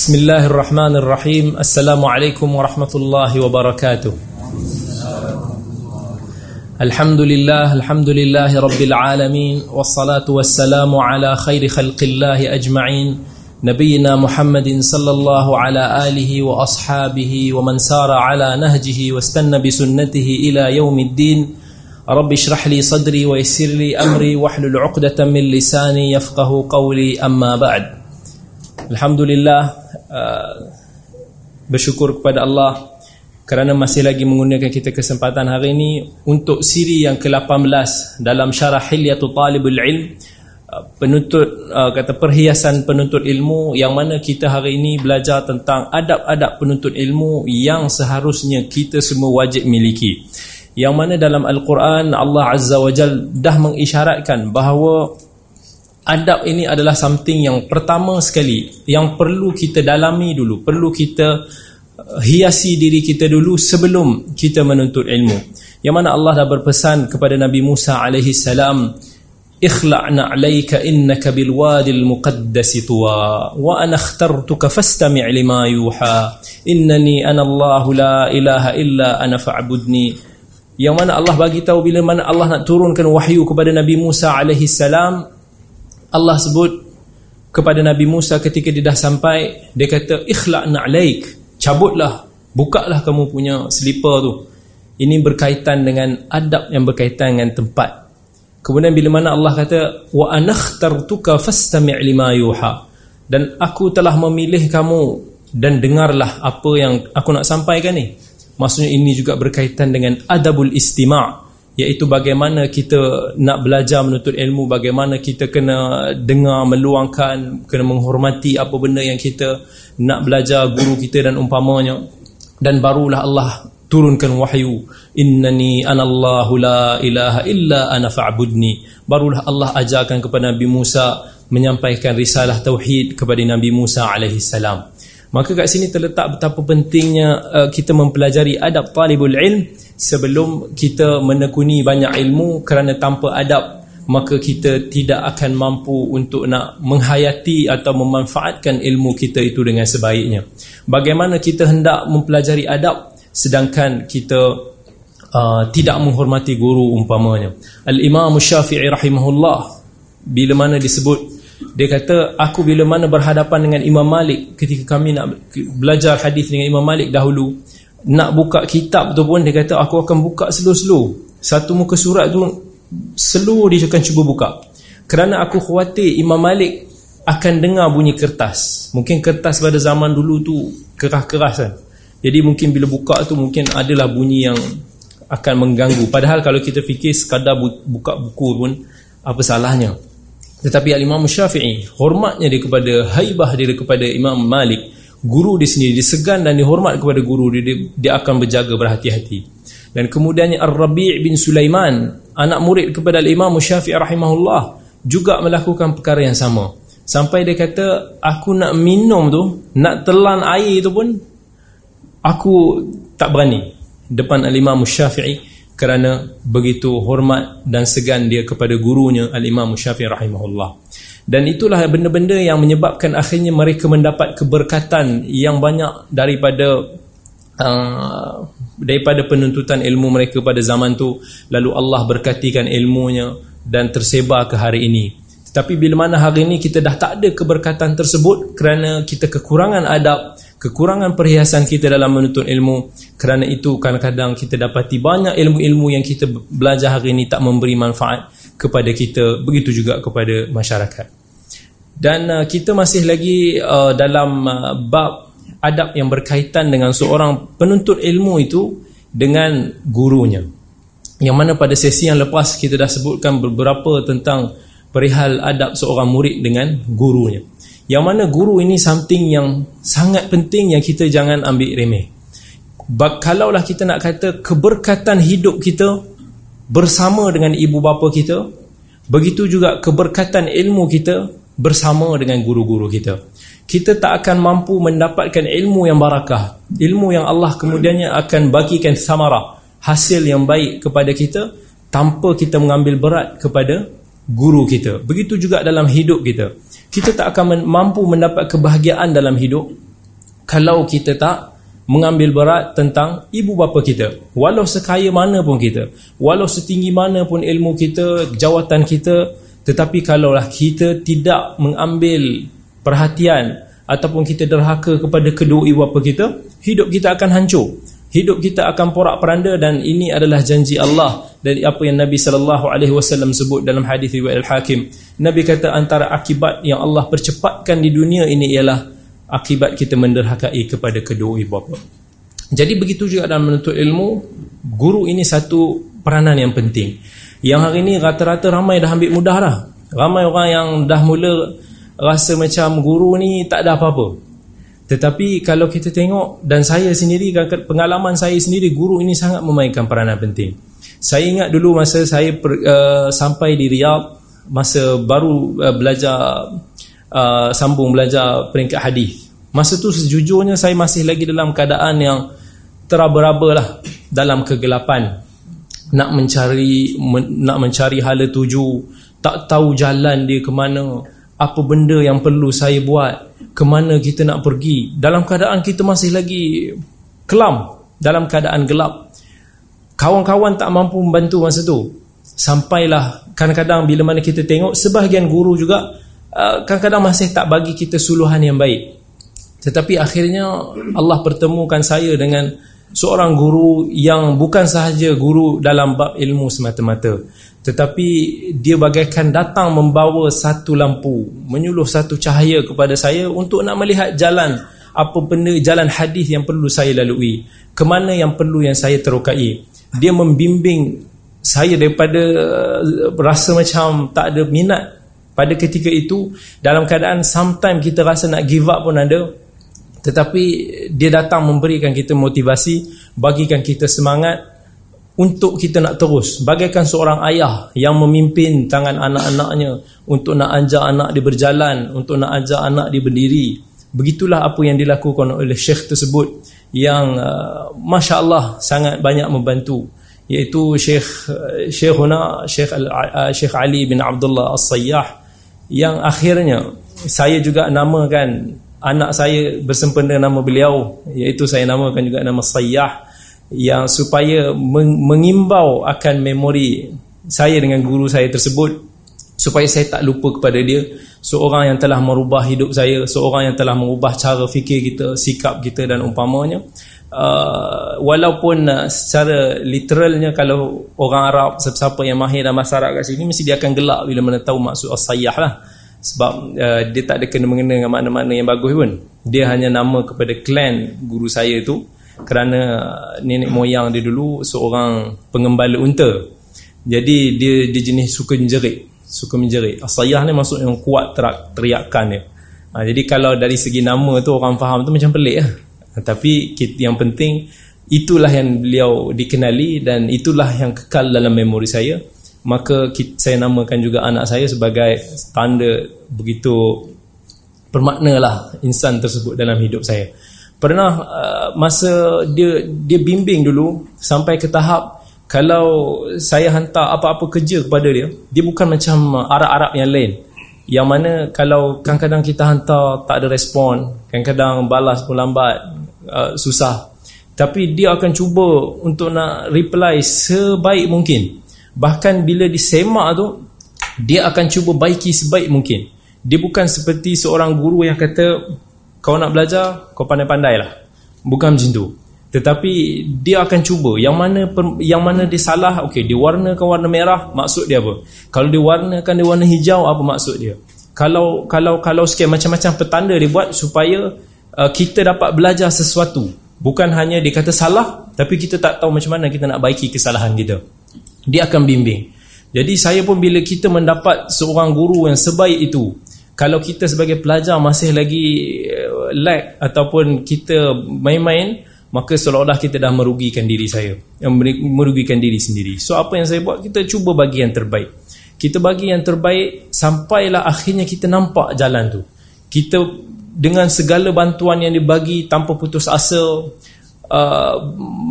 بسم الله الرحمن الرحيم السلام عليكم ورحمة الله وبركاته الحمد لله الحمد لله رب العالمين والصلاة والسلام على خير خلق الله أجمعين نبينا محمد صلى الله على آله وأصحابه ومن سار على نهجه واستنى بسنته إلى يوم الدين رب اشرح لي صدري ويسر لي أمري واحلل عقدة من لساني يفقه قولي أما بعد Alhamdulillah uh, bersyukur kepada Allah kerana masih lagi menggunakan kita kesempatan hari ini untuk siri yang ke-18 dalam syarah Hilyatul Talibul Ilm. Uh, penuntut uh, kata perhiasan penuntut ilmu yang mana kita hari ini belajar tentang adab-adab penuntut ilmu yang seharusnya kita semua wajib miliki. Yang mana dalam Al-Quran Allah Azza wa Jal dah mengisyaratkan bahawa adab ini adalah something yang pertama sekali yang perlu kita dalami dulu perlu kita uh, hiasi diri kita dulu sebelum kita menuntut ilmu. Yang mana Allah dah berpesan kepada Nabi Musa alaihi salam ikhla'na 'alayka innaka bil wadil muqaddas tuwa wa ana ikhtartuka fastami' lima yuha innani ana Allah la ilaha illa ana fa'budni. Yang mana Allah bagi tahu bila mana Allah nak turunkan wahyu kepada Nabi Musa alaihi salam Allah sebut kepada Nabi Musa ketika dia dah sampai dia kata ikhla'na alaik cabutlah bukalah kamu punya slipper tu. Ini berkaitan dengan adab yang berkaitan dengan tempat. Kemudian bila mana Allah kata wa anakhtartuka fastami' lima yuha. Dan aku telah memilih kamu dan dengarlah apa yang aku nak sampaikan ni. Maksudnya ini juga berkaitan dengan adabul istima' iaitu bagaimana kita nak belajar menuntut ilmu bagaimana kita kena dengar meluangkan kena menghormati apa benda yang kita nak belajar guru kita dan umpamanya. Dan barulah Allah turunkan wahyu innani anallahu la ilaha illa ana fa'budni. Barulah Allah ajarkan kepada Nabi Musa menyampaikan risalah tauhid kepada Nabi Musa alaihi salam. Maka kat sini terletak betapa pentingnya uh, kita mempelajari adab talibul ilm sebelum kita menekuni banyak ilmu kerana tanpa adab maka kita tidak akan mampu untuk nak menghayati atau memanfaatkan ilmu kita itu dengan sebaiknya. Bagaimana kita hendak mempelajari adab sedangkan kita uh, tidak menghormati guru umpamanya? Al-imam syafi'i rahimahullah bila mana disebut dia kata aku bila mana berhadapan dengan Imam Malik ketika kami nak belajar hadis dengan Imam Malik dahulu nak buka kitab tu pun dia kata aku akan buka slow-slow satu muka surat tu slow dia akan cuba buka. Kerana aku khawatir Imam Malik akan dengar bunyi kertas. Mungkin kertas pada zaman dulu tu keras-keras kan? Jadi mungkin bila buka tu mungkin adalah bunyi yang akan mengganggu. Padahal kalau kita fikir sekadar buka buku pun apa salahnya? Tetapi Al-Imam Syafi'i hormatnya dia kepada haibah dia kepada Imam Malik guru di sini disegan dan dihormat kepada guru dia, dia akan berjaga berhati-hati. Dan kemudiannya Ar-Rabi' bin Sulaiman anak murid kepada Imam Syafi'i rahimahullah juga melakukan perkara yang sama. Sampai dia kata aku nak minum tu nak telan air tu pun aku tak berani depan Al-Imam Syafi'i kerana begitu hormat dan segan dia kepada gurunya Al-Imam Syafi'i rahimahullah dan itulah benda-benda yang menyebabkan akhirnya mereka mendapat keberkatan yang banyak daripada uh, daripada penuntutan ilmu mereka pada zaman tu. Lalu Allah berkatikan ilmunya dan tersebar ke hari ini. Tetapi bila mana hari ini kita dah tak ada keberkatan tersebut kerana kita kekurangan adab kekurangan perhiasan kita dalam menuntut ilmu kerana itu kadang-kadang kita dapati banyak ilmu-ilmu yang kita belajar hari ini tak memberi manfaat kepada kita begitu juga kepada masyarakat dan uh, kita masih lagi uh, dalam uh, bab adab yang berkaitan dengan seorang penuntut ilmu itu dengan gurunya. Yang mana pada sesi yang lepas kita dah sebutkan beberapa tentang perihal adab seorang murid dengan gurunya. Yang mana guru ini something yang sangat penting yang kita jangan ambil remeh. Kalaulah kita nak kata keberkatan hidup kita bersama dengan ibu bapa kita begitu juga keberkatan ilmu kita bersama dengan guru-guru kita. Kita tak akan mampu mendapatkan ilmu yang barakah. Ilmu yang Allah kemudiannya akan bagikan samarah, hasil yang baik kepada kita tanpa kita mengambil berat kepada guru kita. Begitu juga dalam hidup kita. Kita tak akan mampu mendapat kebahagiaan dalam hidup kalau kita tak mengambil berat tentang ibu bapa kita walau sekaya mana pun kita walau setinggi mana pun ilmu kita jawatan kita tetapi kalaulah kita tidak mengambil perhatian ataupun kita derhaka kepada kedua ibu bapa kita hidup kita akan hancur hidup kita akan porak-peranda dan ini adalah janji Allah dari apa yang Nabi sallallahu alaihi wasallam sebut dalam hadis riwayat Al-Hakim Nabi kata antara akibat yang Allah percepatkan di dunia ini ialah akibat kita menderhakai kepada kedua ibu bapa. Jadi begitu juga dalam menuntut ilmu, guru ini satu peranan yang penting. Yang hari ini rata-rata ramai dah ambil mudah dah. Ramai orang yang dah mula rasa macam guru ni tak ada apa-apa. Tetapi kalau kita tengok dan saya sendiri pengalaman saya sendiri guru ini sangat memainkan peranan penting. Saya ingat dulu masa saya per, uh, sampai di Riyadh masa baru uh, belajar uh, sambung belajar peringkat hadis. Masa tu sejujurnya saya masih lagi dalam keadaan yang teraba-raba lah dalam kegelapan. Nak mencari men, nak mencari hala tuju, tak tahu jalan dia ke mana, apa benda yang perlu saya buat, ke mana kita nak pergi. Dalam keadaan kita masih lagi kelam, dalam keadaan gelap. Kawan-kawan tak mampu membantu masa tu. Sampailah kadang-kadang bila mana kita tengok sebahagian guru juga Uh, kadang-kadang masih tak bagi kita suluhan yang baik tetapi akhirnya Allah pertemukan saya dengan seorang guru yang bukan sahaja guru dalam bab ilmu semata-mata tetapi dia bagaikan datang membawa satu lampu menyuluh satu cahaya kepada saya untuk nak melihat jalan apa benda jalan hadis yang perlu saya lalui ke mana yang perlu yang saya terokai. Dia membimbing saya daripada uh, rasa macam tak ada minat pada ketika itu. Dalam keadaan sometimes kita rasa nak give up pun ada tetapi dia datang memberikan kita motivasi bagikan kita semangat untuk kita nak terus. Bagaikan seorang ayah yang memimpin tangan anak-anaknya untuk nak ajak anak dia berjalan untuk nak ajak anak dia berdiri. Begitulah apa yang dilakukan oleh syekh tersebut yang uh, masya-Allah sangat banyak membantu. Iaitu syekh uh, syekhuna syekh uh, syekh Ali bin Abdullah As-Sayyah yang akhirnya saya juga namakan anak saya bersempena nama beliau iaitu saya namakan juga nama Sayyah yang supaya mengimbau akan memori saya dengan guru saya tersebut supaya saya tak lupa kepada dia. Seorang yang telah merubah hidup saya seorang yang telah mengubah cara fikir kita sikap kita dan umpamanya. Uh, walaupun uh, secara literalnya kalau orang Arab siapa yang mahir dalam Arab kat sini mesti dia akan gelak bila mana tahu maksud as-sayyah lah sebab uh, dia tak ada kena-mengena dengan makna-makna yang bagus pun. Dia hanya nama kepada klan guru saya tu kerana uh, nenek moyang dia dulu seorang pengembala unta. Jadi dia dia jenis suka menjerit suka menjerit. As-sayyah ni maksud yang kuat terak, teriakan dia. Ha, jadi kalau dari segi nama tu orang faham tu macam pelik lah tapi yang penting itulah yang beliau dikenali dan itulah yang kekal dalam memori saya maka saya namakan juga anak saya sebagai tanda begitu bermakna lah insan tersebut dalam hidup saya. Pernah uh, masa dia dia bimbing dulu sampai ke tahap kalau saya hantar apa-apa kerja kepada dia dia bukan macam Arab-Arab yang lain. Yang mana kalau kadang-kadang kita hantar tak ada respon kadang-kadang balas pun lambat uh, susah. Tapi dia akan cuba untuk nak reply sebaik mungkin bahkan bila disemak tu dia akan cuba baiki sebaik mungkin. Dia bukan seperti seorang guru yang kata kau nak belajar kau pandai-pandai lah. Bukan macam tu. Tetapi dia akan cuba. Yang mana yang mana dia salah okey dia warnakan warna merah maksud dia apa? Kalau dia warnakan dia warna hijau apa maksud dia? Kalau kalau kalau sikit macam-macam petanda dia buat supaya uh, kita dapat belajar sesuatu. Bukan hanya dia kata salah tapi kita tak tahu macam mana kita nak baiki kesalahan kita dia akan bimbing. Jadi saya pun bila kita mendapat seorang guru yang sebaik itu kalau kita sebagai pelajar masih lagi uh, lag ataupun kita main-main maka seolah-olah kita dah merugikan diri saya. Merugikan diri sendiri. So apa yang saya buat? Kita cuba bagi yang terbaik. Kita bagi yang terbaik sampailah akhirnya kita nampak jalan tu. Kita dengan segala bantuan yang dibagi tanpa putus asa uh,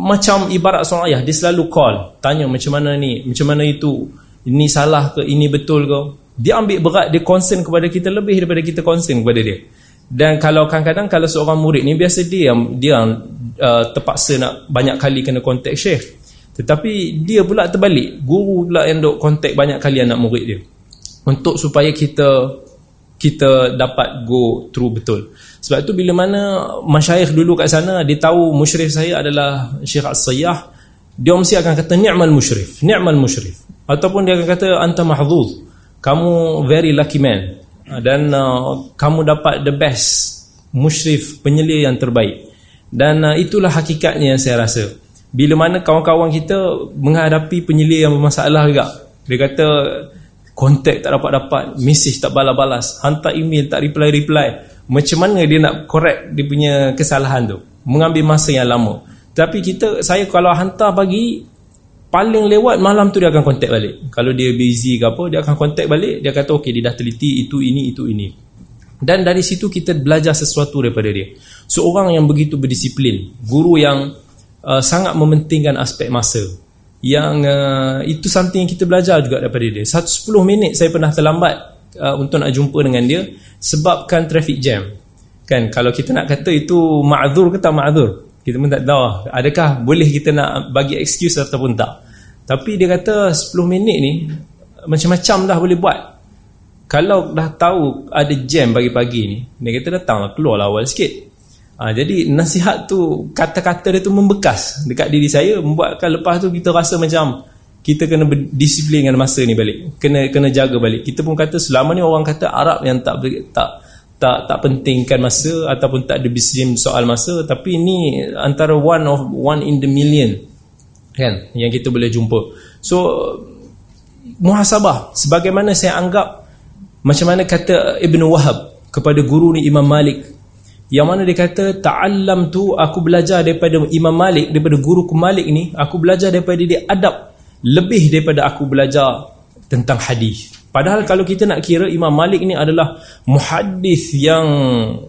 macam ibarat seorang ayah dia selalu call tanya macam mana ni macam mana itu ini salah ke ini betul ke. Dia ambil berat dia concern kepada kita lebih daripada kita concern kepada dia. Dan kalau kadang-kadang kalau seorang murid ni biasa dia dia uh, terpaksa nak banyak kali kena kontak syekh tetapi dia pula terbalik. Guru pula yang duk kontak banyak kali anak murid dia. Untuk supaya kita kita dapat go through betul. Sebab tu bila mana masyayikh dulu kat sana dia tahu musyrif saya adalah Syekh As-Sayyah dia mesti akan kata ni'mal musyrif ni'mal musyrif. Ataupun dia akan kata anta mahzuz kamu very lucky man. Dan uh, kamu dapat the best musyrif penyelia yang terbaik. Dan uh, itulah hakikatnya yang saya rasa. Bila mana kawan-kawan kita menghadapi penyelia yang bermasalah juga dia kata kontak tak dapat-dapat mesej tak balas-balas hantar email tak reply-reply. Macam mana dia nak correct dia punya kesalahan tu? Mengambil masa yang lama. Tapi kita saya kalau hantar pagi paling lewat malam tu dia akan contact balik. Kalau dia busy ke apa dia akan contact balik. Dia kata okey dia dah teliti itu ini itu ini. Dan dari situ kita belajar sesuatu daripada dia. Seorang yang begitu berdisiplin guru yang uh, sangat mementingkan aspek masa yang uh, itu something yang kita belajar juga daripada dia. 10 minit saya pernah terlambat uh, untuk nak jumpa dengan dia sebabkan traffic jam. Kan kalau kita nak kata itu ma'zur ke tak ma'zur? Kita pun tak tahu. Adakah boleh kita nak bagi excuse ataupun tak? Tapi dia kata 10 minit ni macam-macam dah boleh buat. Kalau dah tahu ada jam pagi-pagi ni dia kata datanglah keluarlah awal sikit ha, jadi nasihat tu kata-kata dia tu membekas dekat diri saya membuatkan lepas tu kita rasa macam kita kena berdisiplin dengan masa ni balik. Kena kena jaga balik. Kita pun kata selama ni orang kata Arab yang tak tak tak tak pentingkan masa ataupun tak ada bisrim soal masa tapi ini antara one of one in the million kan yang kita boleh jumpa. So muhasabah sebagaimana saya anggap macam mana kata Ibn Wahab kepada guru ni Imam Malik yang mana dia kata ta'allam tu aku belajar daripada Imam Malik daripada guru Malik ni aku belajar daripada dia adab lebih daripada aku belajar tentang hadis Padahal kalau kita nak kira Imam Malik ni adalah muhaddis yang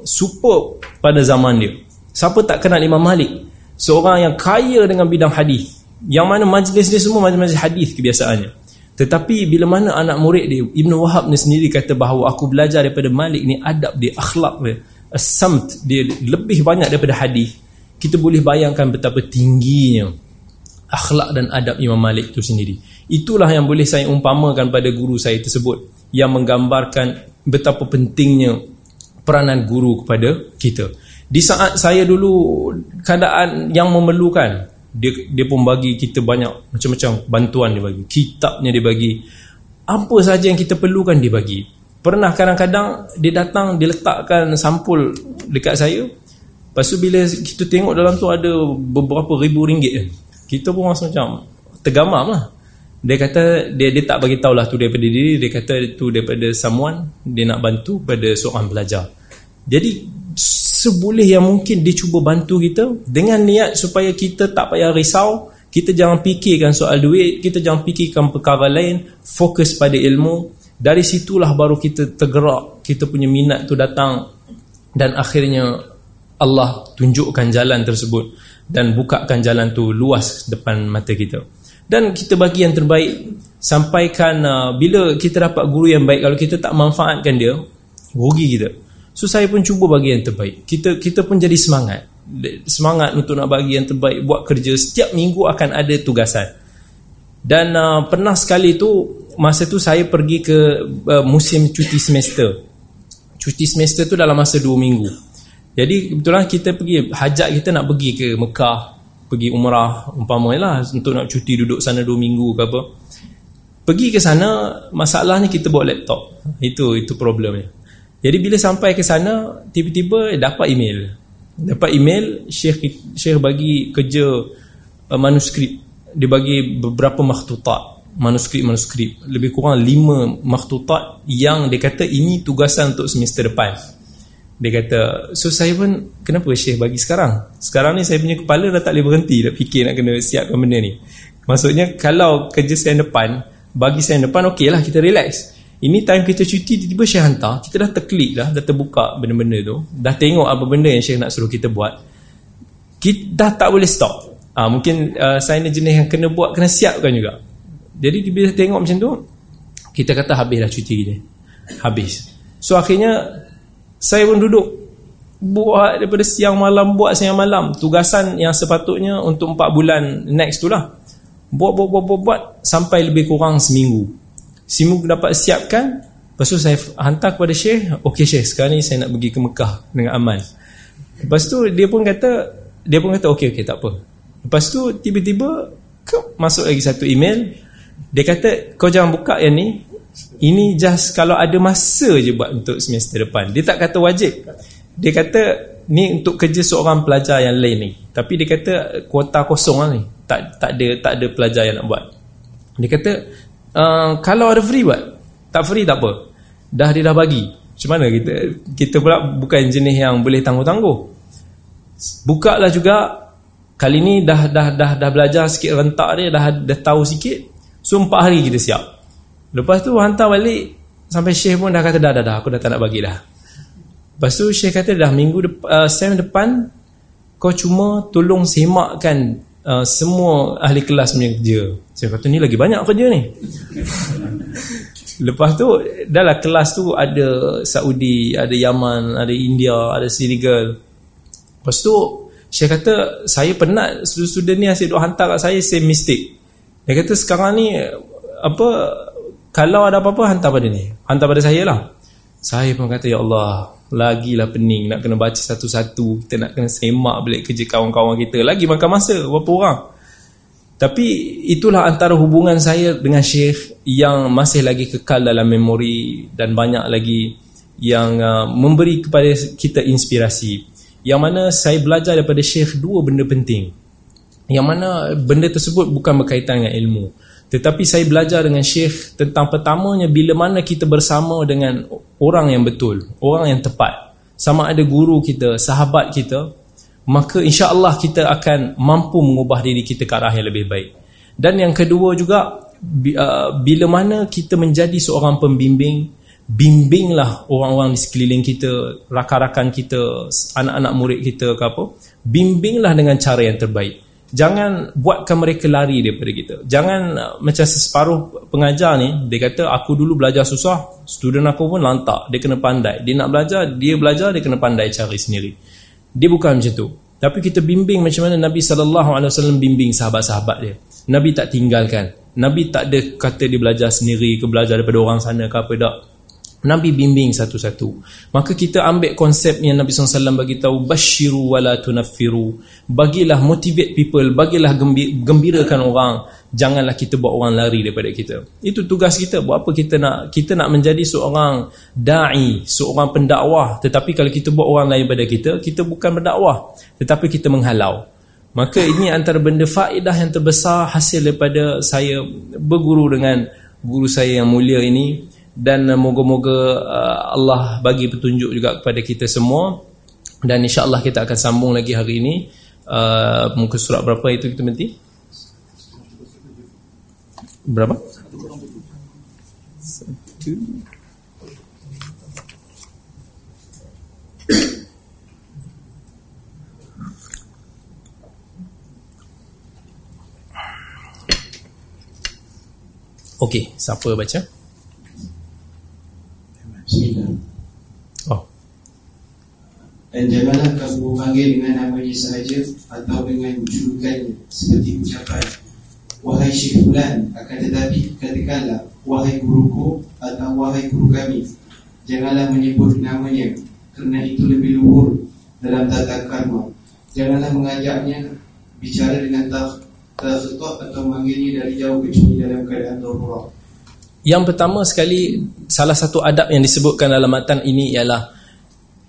super pada zaman dia. Siapa tak kenal Imam Malik? Seorang yang kaya dengan bidang hadis. Yang mana majlis dia semua majlis hadis kebiasaannya. Tetapi bila mana anak murid dia Ibn Wahab ni sendiri kata bahawa aku belajar daripada Malik ni adab dia, akhlak dia, asamt dia lebih banyak daripada hadis. Kita boleh bayangkan betapa tingginya akhlak dan adab Imam Malik itu sendiri. Itulah yang boleh saya umpamakan pada guru saya tersebut yang menggambarkan betapa pentingnya peranan guru kepada kita. Di saat saya dulu keadaan yang memerlukan, dia dia pun bagi kita banyak macam-macam bantuan dia bagi. Kitabnya dia bagi. Apa saja yang kita perlukan dia bagi. Pernah kadang-kadang dia datang dia letakkan sampul dekat saya. Lepas tu bila kita tengok dalam tu ada beberapa ribu ringgit Kita pun rasa macam tergamam lah. Dia kata dia dia tak bagi tahulah tu daripada diri dia kata tu daripada someone dia nak bantu pada seorang pelajar jadi seboleh yang mungkin dia cuba bantu kita dengan niat supaya kita tak payah risau kita jangan fikirkan soal duit kita jangan fikirkan perkara lain fokus pada ilmu dari situlah baru kita tergerak kita punya minat tu datang dan akhirnya Allah tunjukkan jalan tersebut dan bukakan jalan tu luas depan mata kita. Dan kita bagi yang terbaik sampaikan uh, bila kita dapat guru yang baik kalau kita tak manfaatkan dia rugi kita. So saya pun cuba bagi yang terbaik. Kita kita pun jadi semangat. Semangat untuk nak bagi yang terbaik buat kerja. Setiap minggu akan ada tugasan. Dan uh, pernah sekali tu masa tu saya pergi ke uh, musim cuti semester. Cuti semester tu dalam masa 2 minggu. Jadi kebetulan kita pergi hajat kita nak pergi ke Mekah pergi umrah umpamanya lah untuk nak cuti duduk sana 2 minggu ke apa. Pergi ke sana masalahnya kita bawa laptop. Itu itu problemnya jadi bila sampai ke sana tiba-tiba dapat email. Dapat email syekh syekh bagi kerja uh, manuskrip. Dia bagi beberapa makhtutat manuskrip-manuskrip lebih kurang 5 makhtutat yang dia kata ini tugasan untuk semester depan. Dia kata so saya pun kenapa Syekh bagi sekarang? Sekarang ni saya punya kepala dah tak boleh berhenti dah fikir nak kena siapkan benda ni. Maksudnya kalau kerja saya depan bagi saya depan okey lah kita relax. Ini time kita cuti tiba-tiba Syekh hantar. Kita dah terklik dah dah terbuka benda-benda tu. Dah tengok apa benda yang Syekh nak suruh kita buat. Kita dah tak boleh stop. Ha, mungkin uh, saya ni jenis yang kena buat kena siapkan juga jadi bila tengok macam tu kita kata habis dah cuti kita habis. So akhirnya saya pun duduk buat daripada siang malam buat siang malam. Tugasan yang sepatutnya untuk 4 bulan next tu lah. Buat buat buat buat, buat sampai lebih kurang seminggu. Seminggu dapat siapkan lepas tu saya hantar kepada Syekh ok Syekh sekarang ni saya nak pergi ke Mekah dengan aman lepas tu dia pun kata dia pun kata ok ok tak apa. Lepas tu tiba-tiba masuk lagi satu email dia kata kau jangan buka yang ni. Ini just kalau ada masa je buat untuk semester depan. Dia tak kata wajib. Dia kata ni untuk kerja seorang pelajar yang lain ni. Tapi dia kata kuota kosong lah ni. Tak tak ada tak ada pelajar yang nak buat. Dia kata uh, kalau ada free buat. Tak free tak apa. Dah dia dah bagi. Macam mana kita kita pula bukan jenis yang boleh tangguh-tangguh. Buka lah juga. Kali ni dah dah dah dah belajar sikit rentak dia dah dah tahu sikit so 4 hari kita siap lepas tu hantar balik sampai syekh pun dah kata dah dah dah aku dah tak nak bagi dah Lepas tu Syekh kata dah minggu depan, uh, sem depan kau cuma tolong semakkan uh, semua ahli kelas punya kerja. Saya kata ni lagi banyak kerja ni. Lepas tu dah lah kelas tu ada Saudi, ada Yaman, ada India, ada Senegal. Lepas tu Syekh kata saya penat student-student ni asyik duk hantar kat saya same mistake. Dia kata sekarang ni apa kalau ada apa-apa hantar pada ni. Hantar pada saya lah. Saya pun kata ya Allah Lagilah pening nak kena baca satu-satu. Kita nak kena semak balik kerja kawan-kawan kita. Lagi makan masa berapa orang? Tapi itulah antara hubungan saya dengan Syekh Yang masih lagi kekal dalam memori Dan banyak lagi yang uh, memberi kepada kita inspirasi. Yang mana saya belajar daripada Syekh dua benda penting Yang mana benda tersebut bukan berkaitan dengan ilmu tetapi saya belajar dengan Syekh tentang pertamanya bila mana kita bersama dengan orang yang betul, orang yang tepat. Sama ada guru kita, sahabat kita, maka insya-Allah kita akan mampu mengubah diri kita ke arah yang lebih baik. Dan yang kedua juga uh, bila mana kita menjadi seorang pembimbing, bimbinglah orang-orang di sekeliling kita, rakan-rakan kita, anak-anak murid kita ke apa, bimbinglah dengan cara yang terbaik jangan buatkan mereka lari daripada kita. Jangan uh, macam separuh pengajar ni dia kata aku dulu belajar susah student aku pun lantak. Dia kena pandai. Dia nak belajar dia belajar dia kena pandai cari sendiri. Dia bukan macam tu. Tapi kita bimbing macam mana Nabi SAW bimbing sahabat-sahabat dia. Nabi tak tinggalkan. Nabi tak ada kata dia belajar sendiri ke belajar daripada orang sana ke apa tak Nabi bimbing satu-satu. Maka kita ambil konsep yang Nabi SAW bagi tahu basyiru wala tunaffiru. Bagilah motivate people, bagilah gembirakan orang. Janganlah kita buat orang lari daripada kita. Itu tugas kita. Buat apa kita nak kita nak menjadi seorang dai, seorang pendakwah. Tetapi kalau kita buat orang lain daripada kita, kita bukan berdakwah, tetapi kita menghalau. Maka ini antara benda faedah yang terbesar hasil daripada saya berguru dengan guru saya yang mulia ini dan moga-moga uh, Allah bagi petunjuk juga kepada kita semua. Dan insya-Allah kita akan sambung lagi hari ini. Uh, muka surat berapa itu kita berhenti berapa? Satu. Okey, siapa baca? Bismillah. Oh. Dan janganlah kamu panggil dengan namanya sahaja atau dengan julukan seperti ucapan Wahai Syekh Fulan akan tetapi katakanlah Wahai guruku atau wahai guru kami Janganlah menyebut namanya kerana itu lebih luhur dalam tata karma Janganlah mengajaknya bicara dengan tak tersetok atau memanggilnya dari jauh kecuali dalam keadaan darurat yang pertama sekali salah satu adab yang disebutkan dalam matan ini ialah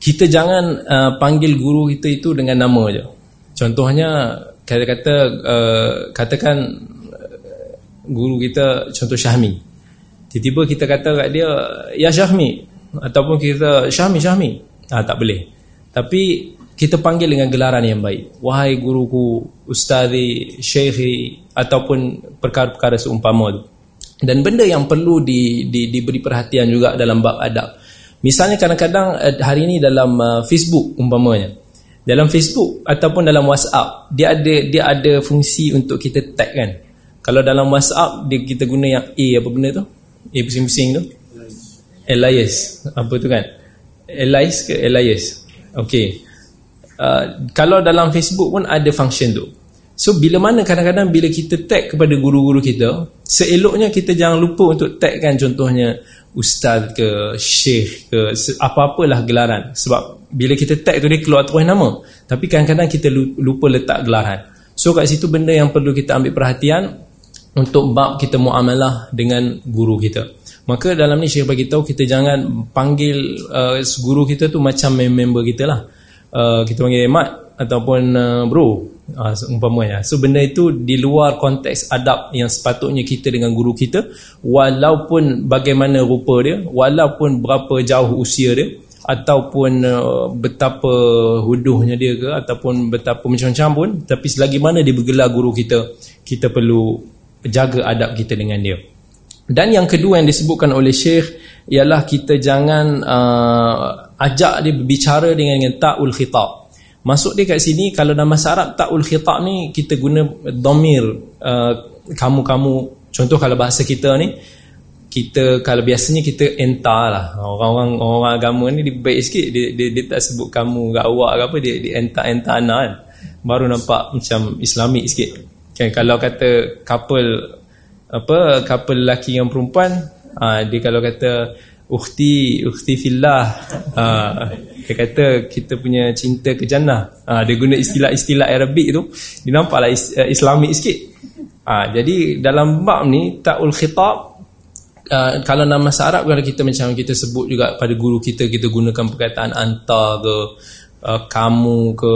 kita jangan uh, panggil guru kita itu dengan nama aja. Contohnya kata-kata uh, katakan uh, guru kita contoh Syahmi. Tiba-tiba kita kata kat dia ya Syahmi ataupun kita Syahmi Syahmi. Ah tak boleh. Tapi kita panggil dengan gelaran yang baik. Wahai guruku, ustazi, syekhi ataupun perkara-perkara seumpama itu dan benda yang perlu di, di, diberi perhatian juga dalam bab adab. Misalnya kadang-kadang eh, hari ini dalam uh, Facebook umpamanya. Dalam Facebook ataupun dalam WhatsApp dia ada dia ada fungsi untuk kita tag kan. Kalau dalam WhatsApp dia kita guna yang A apa benda tu? A pusing-pusing tu? Elias. Apa tu kan? Elias ke Elias? Okey. Uh, kalau dalam Facebook pun ada function tu. So bila mana kadang-kadang bila kita tag kepada guru-guru kita, seeloknya kita jangan lupa untuk tag kan contohnya ustaz ke syekh ke apa-apalah gelaran sebab bila kita tag tu dia keluar terus nama. Tapi kadang-kadang kita lupa letak gelaran. So kat situ benda yang perlu kita ambil perhatian untuk bab kita muamalah dengan guru kita. Maka dalam ni Syekh bagi tahu kita jangan panggil uh, guru kita tu macam member kita lah. Uh, kita panggil mat ataupun uh, bro uh, umpamanya. So benda itu di luar konteks adab yang sepatutnya kita dengan guru kita walaupun bagaimana rupa dia, walaupun berapa jauh usia dia ataupun uh, betapa huduhnya dia ke ataupun betapa macam-macam pun tapi selagi mana dia bergelar guru kita kita perlu jaga adab kita dengan dia. Dan yang kedua yang disebutkan oleh Syekh ialah kita jangan uh, ajak dia berbicara dengan, dengan ta'ul khitab. Masuk dia kat sini kalau dalam bahasa Arab ta'ul khitab ni kita guna domir uh, kamu-kamu. Contoh kalau bahasa kita ni kita kalau biasanya kita entar lah. Orang-orang orang agama ni dia baik sikit. Dia, dia, dia tak sebut kamu kat awak ke apa dia, dia entar-entar anak kan. Baru nampak macam islamik sikit. Kan kalau kata couple apa couple lelaki dengan perempuan uh, dia kalau kata ukhti ukhti fillah uh, dia kata kita punya cinta ke jannah. Uh, dia guna istilah-istilah Arabik tu dia nampaklah is, uh, islamik sikit. Uh, jadi dalam bab ni ta'ul khitab Uh, kalau nama Arab kalau kita macam kita sebut juga pada guru kita kita gunakan perkataan anta ke uh, kamu ke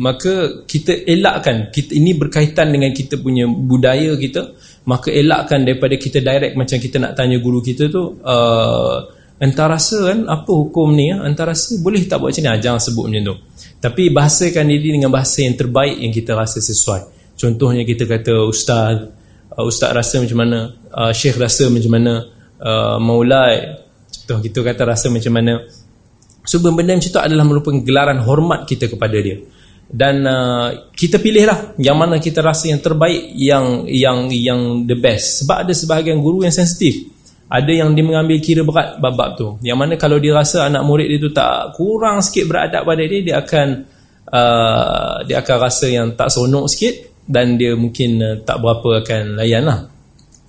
maka kita elakkan kita ini berkaitan dengan kita punya budaya kita maka elakkan daripada kita direct macam kita nak tanya guru kita tu uh, entah rasa kan apa hukum ni ya? entah rasa boleh tak buat macam ni? Ah, jangan sebut macam tu. Tapi bahasakan diri dengan bahasa yang terbaik yang kita rasa sesuai. Contohnya kita kata ustaz uh, ustaz rasa macam mana? Uh, syekh rasa macam mana? Uh, maulai. Contoh kita kata rasa macam mana? So benda-benda macam tu adalah merupakan gelaran hormat kita kepada dia. Dan uh, kita pilihlah yang mana kita rasa yang terbaik yang yang yang the best. Sebab ada sebahagian guru yang sensitif ada yang dia mengambil kira berat bab-bab tu. Yang mana kalau dia rasa anak murid dia tu tak kurang sikit beradab pada dia dia akan uh, dia akan rasa yang tak seronok sikit dan dia mungkin uh, tak berapa akan layan lah.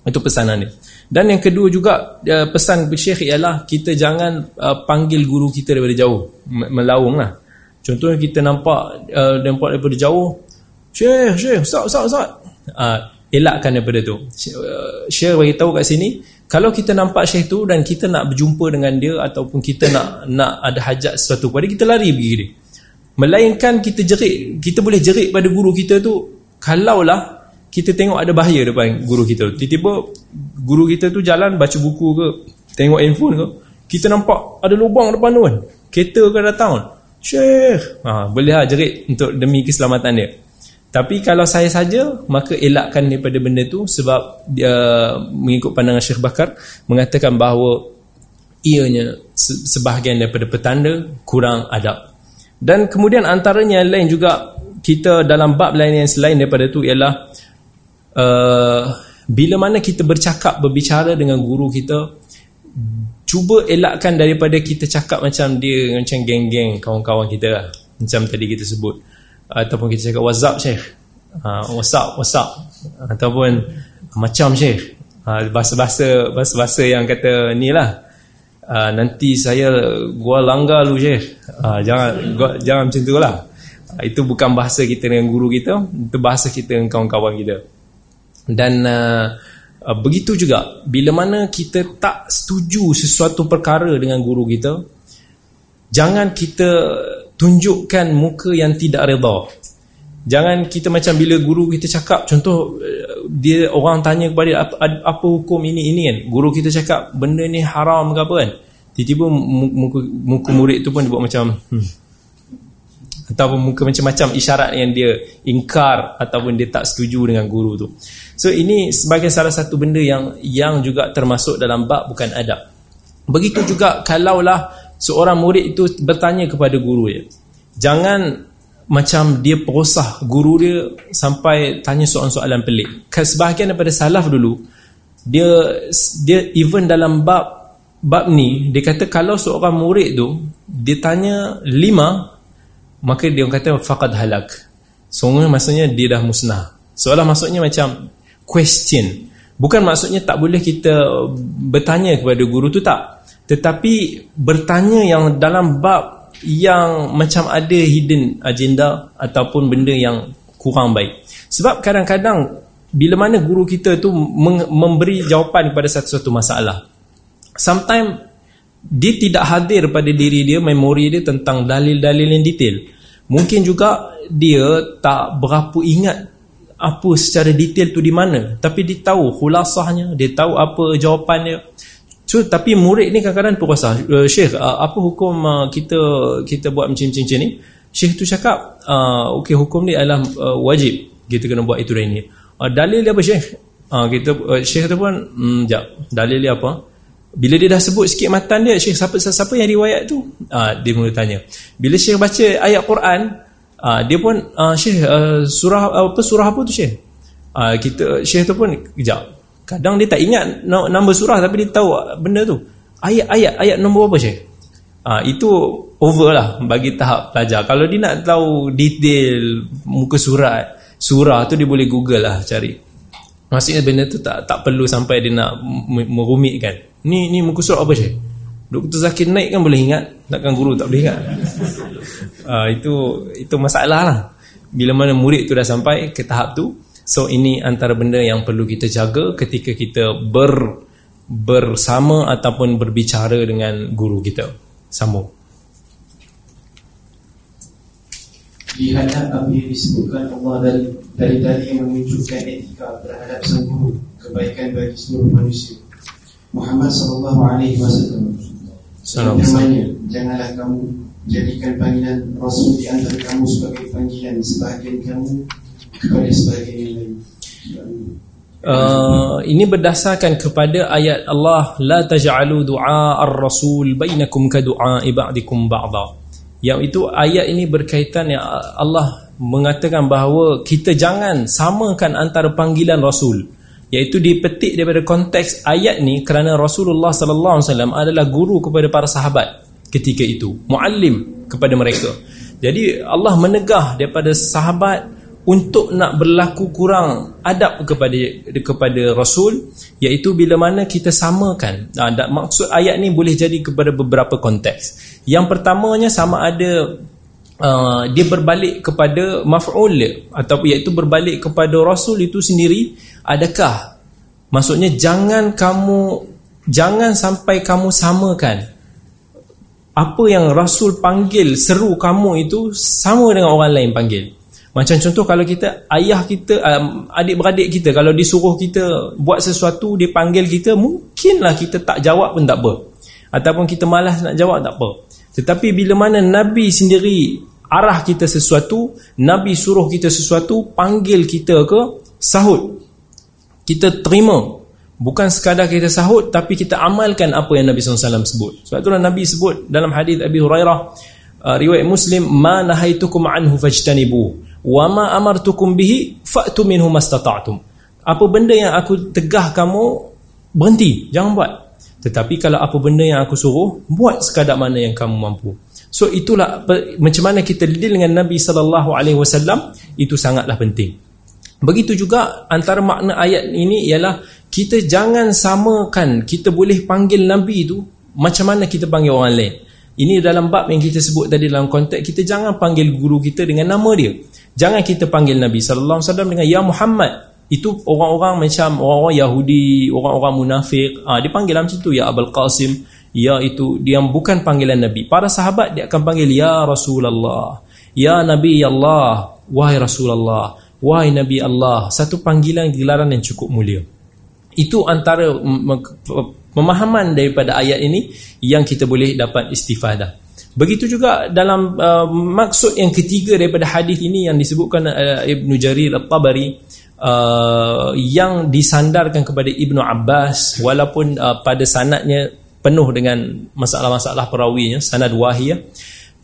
Itu pesanan dia. Dan yang kedua juga uh, pesan Syekh ialah kita jangan uh, panggil guru kita daripada jauh. Melaung lah. Contohnya kita nampak uh, nampak daripada jauh, Syekh, Syekh, Ustaz, Ustaz, Ustaz. Uh, elakkan daripada tu. Uh, Syekh bagi tahu kat sini, kalau kita nampak Syekh tu dan kita nak berjumpa dengan dia ataupun kita nak nak ada hajat sesuatu pada kita lari pergi dia. Melainkan kita jerit, kita boleh jerit pada guru kita tu kalaulah kita tengok ada bahaya depan guru kita. Tiba-tiba guru kita tu jalan baca buku ke, tengok handphone ke, kita nampak ada lubang depan tu kan. Kereta ke datang. Syekh ha, Boleh lah jerit untuk demi keselamatan dia Tapi kalau saya saja Maka elakkan daripada benda tu Sebab dia mengikut pandangan Syekh Bakar Mengatakan bahawa Ianya sebahagian daripada petanda Kurang adab Dan kemudian antaranya yang lain juga Kita dalam bab lain yang selain daripada tu Ialah uh, Bila mana kita bercakap Berbicara dengan guru kita cuba elakkan daripada kita cakap macam dia macam geng-geng kawan-kawan kita lah. macam tadi kita sebut ataupun kita cakap whatsapp syekh uh, whatsapp whatsapp ataupun macam syekh uh, bahasa-bahasa bahasa-bahasa yang kata ni lah. Uh, nanti saya gua langgar lu syekh uh, jangan gua, jangan macam tu lah. Uh, itu bukan bahasa kita dengan guru kita itu bahasa kita dengan kawan-kawan kita. Dan uh, Uh, begitu juga bila mana kita tak setuju sesuatu perkara dengan guru kita jangan kita tunjukkan muka yang tidak reda jangan kita macam bila guru kita cakap contoh uh, dia orang tanya kepada apa, apa hukum ini ini kan guru kita cakap benda ni haram ke apa kan tiba-tiba muka, muka murid tu pun dia buat macam hmm. ataupun muka macam-macam isyarat yang dia ingkar ataupun dia tak setuju dengan guru tu So ini sebagai salah satu benda yang yang juga termasuk dalam bab bukan adab. Begitu juga kalaulah seorang murid itu bertanya kepada guru dia. Jangan macam dia perosah guru dia sampai tanya soalan-soalan pelik. Sebahagian daripada salaf dulu dia dia even dalam bab bab ni dia kata kalau seorang murid tu dia tanya lima maka dia kata faqad halak sungguh maksudnya dia dah musnah seolah maksudnya macam question bukan maksudnya tak boleh kita bertanya kepada guru tu tak tetapi bertanya yang dalam bab yang macam ada hidden agenda ataupun benda yang kurang baik. Sebab kadang-kadang bila mana guru kita tu memberi jawapan kepada satu-satu masalah sometimes dia tidak hadir pada diri dia memori dia tentang dalil-dalil yang detail. Mungkin juga dia tak berapa ingat apa secara detail tu di mana. Tapi dia tahu khulasahnya dia tahu apa jawapannya so, tapi murid ni kadang-kadang tu rasa uh, Syekh uh, apa hukum uh, kita kita buat macam-macam ni? Syekh tu cakap uh, ok hukum ni adalah uh, wajib kita kena buat itu dan ini. Uh, dalil dia apa Syekh uh, kita, uh, Syekh tu pun hmm, jap, dalil dia apa? Bila dia dah sebut sikit matan dia Syekh siapa, siapa yang riwayat tu? Uh, Dia mula tanya. Bila Syekh baca ayat Quran uh, Dia pun uh, Syekh uh, surah apa surah apa tu Syekh uh, kita Syekh tu pun Kejap Kadang dia tak ingat Nombor surah Tapi dia tahu benda tu. Ayat-ayat Ayat nombor apa Syekh? Uh, Itu over lah Bagi tahap pelajar. Kalau dia nak tahu Detail Muka surat Surah tu dia boleh google lah Cari. Maksudnya benda tu tak tak perlu sampai dia nak merumitkan. Ni ni muka surat apa Syekh? Dr. Zakir naik kan boleh ingat? Takkan guru tak boleh ingat? Uh, Itu itu masalah lah. Bila mana murid tu dah sampai ke tahap tu So ini antara benda yang perlu kita jaga Ketika kita ber bersama ataupun berbicara dengan guru kita Sambung Lihatlah apa yang disebutkan Allah dari dari tadi yang menunjukkan etika terhadap sang guru kebaikan bagi seluruh manusia Muhammad sallallahu alaihi wasallam. Salam. Janganlah kamu jadikan panggilan Rasul di antara kamu sebagai panggilan sebahagian kamu Uh, ini berdasarkan kepada ayat Allah la taj'alu du'a ar-rasul bainakum ka du'a ibadikum ba'dha. Yang itu ayat ini berkaitan yang Allah mengatakan bahawa kita jangan samakan antara panggilan rasul iaitu dipetik daripada konteks ayat ni kerana Rasulullah sallallahu alaihi wasallam adalah guru kepada para sahabat ketika itu muallim kepada mereka jadi Allah menegah daripada sahabat untuk nak berlaku kurang adab kepada kepada Rasul iaitu bila mana kita samakan. Nah, maksud ayat ni boleh jadi kepada beberapa konteks. Yang pertamanya sama ada Uh, dia berbalik kepada maf'ul atau iaitu berbalik kepada rasul itu sendiri adakah? Maksudnya jangan kamu jangan sampai kamu samakan. Apa yang rasul panggil seru kamu itu sama dengan orang lain panggil macam contoh kalau kita ayah kita um, adik-beradik kita kalau disuruh kita buat sesuatu dia panggil kita mungkinlah kita tak jawab pun tak apa ataupun kita malas nak jawab tak apa tetapi bila mana Nabi sendiri arah kita sesuatu, Nabi suruh kita sesuatu, panggil kita ke sahut. Kita terima. Bukan sekadar kita sahut, tapi kita amalkan apa yang Nabi SAW sebut. Sebab itulah Nabi sebut dalam hadis Abi Hurairah, uh, riwayat Muslim, Ma nahaitukum anhu fajtanibu, wa ma amartukum bihi, fa'tu minhu mastata'tum. Apa benda yang aku tegah kamu, berhenti, jangan buat. Tetapi kalau apa benda yang aku suruh, buat sekadar mana yang kamu mampu. So itulah macam mana kita deal dengan Nabi sallallahu alaihi wasallam itu sangatlah penting. Begitu juga antara makna ayat ini ialah kita jangan samakan kita boleh panggil Nabi itu macam mana kita panggil orang lain. Ini dalam bab yang kita sebut tadi dalam konteks kita jangan panggil guru kita dengan nama dia. Jangan kita panggil Nabi sallallahu alaihi wasallam dengan ya Muhammad itu orang-orang macam orang-orang Yahudi, orang-orang munafik, ah dia panggil macam tu ya Abul Qasim, ya itu dia bukan panggilan Nabi. Para sahabat dia akan panggil ya Rasulullah, ya Nabi Allah, wahai Rasulullah, wahai Nabi Allah. Satu panggilan gelaran yang cukup mulia. Itu antara pemahaman daripada ayat ini yang kita boleh dapat istifadah. Begitu juga dalam uh, maksud yang ketiga daripada hadis ini yang disebutkan uh, Ibn Jarir At-Tabari uh, yang disandarkan kepada Ibnu Abbas walaupun uh, pada sanadnya penuh dengan masalah-masalah perawinya sanad wahiyah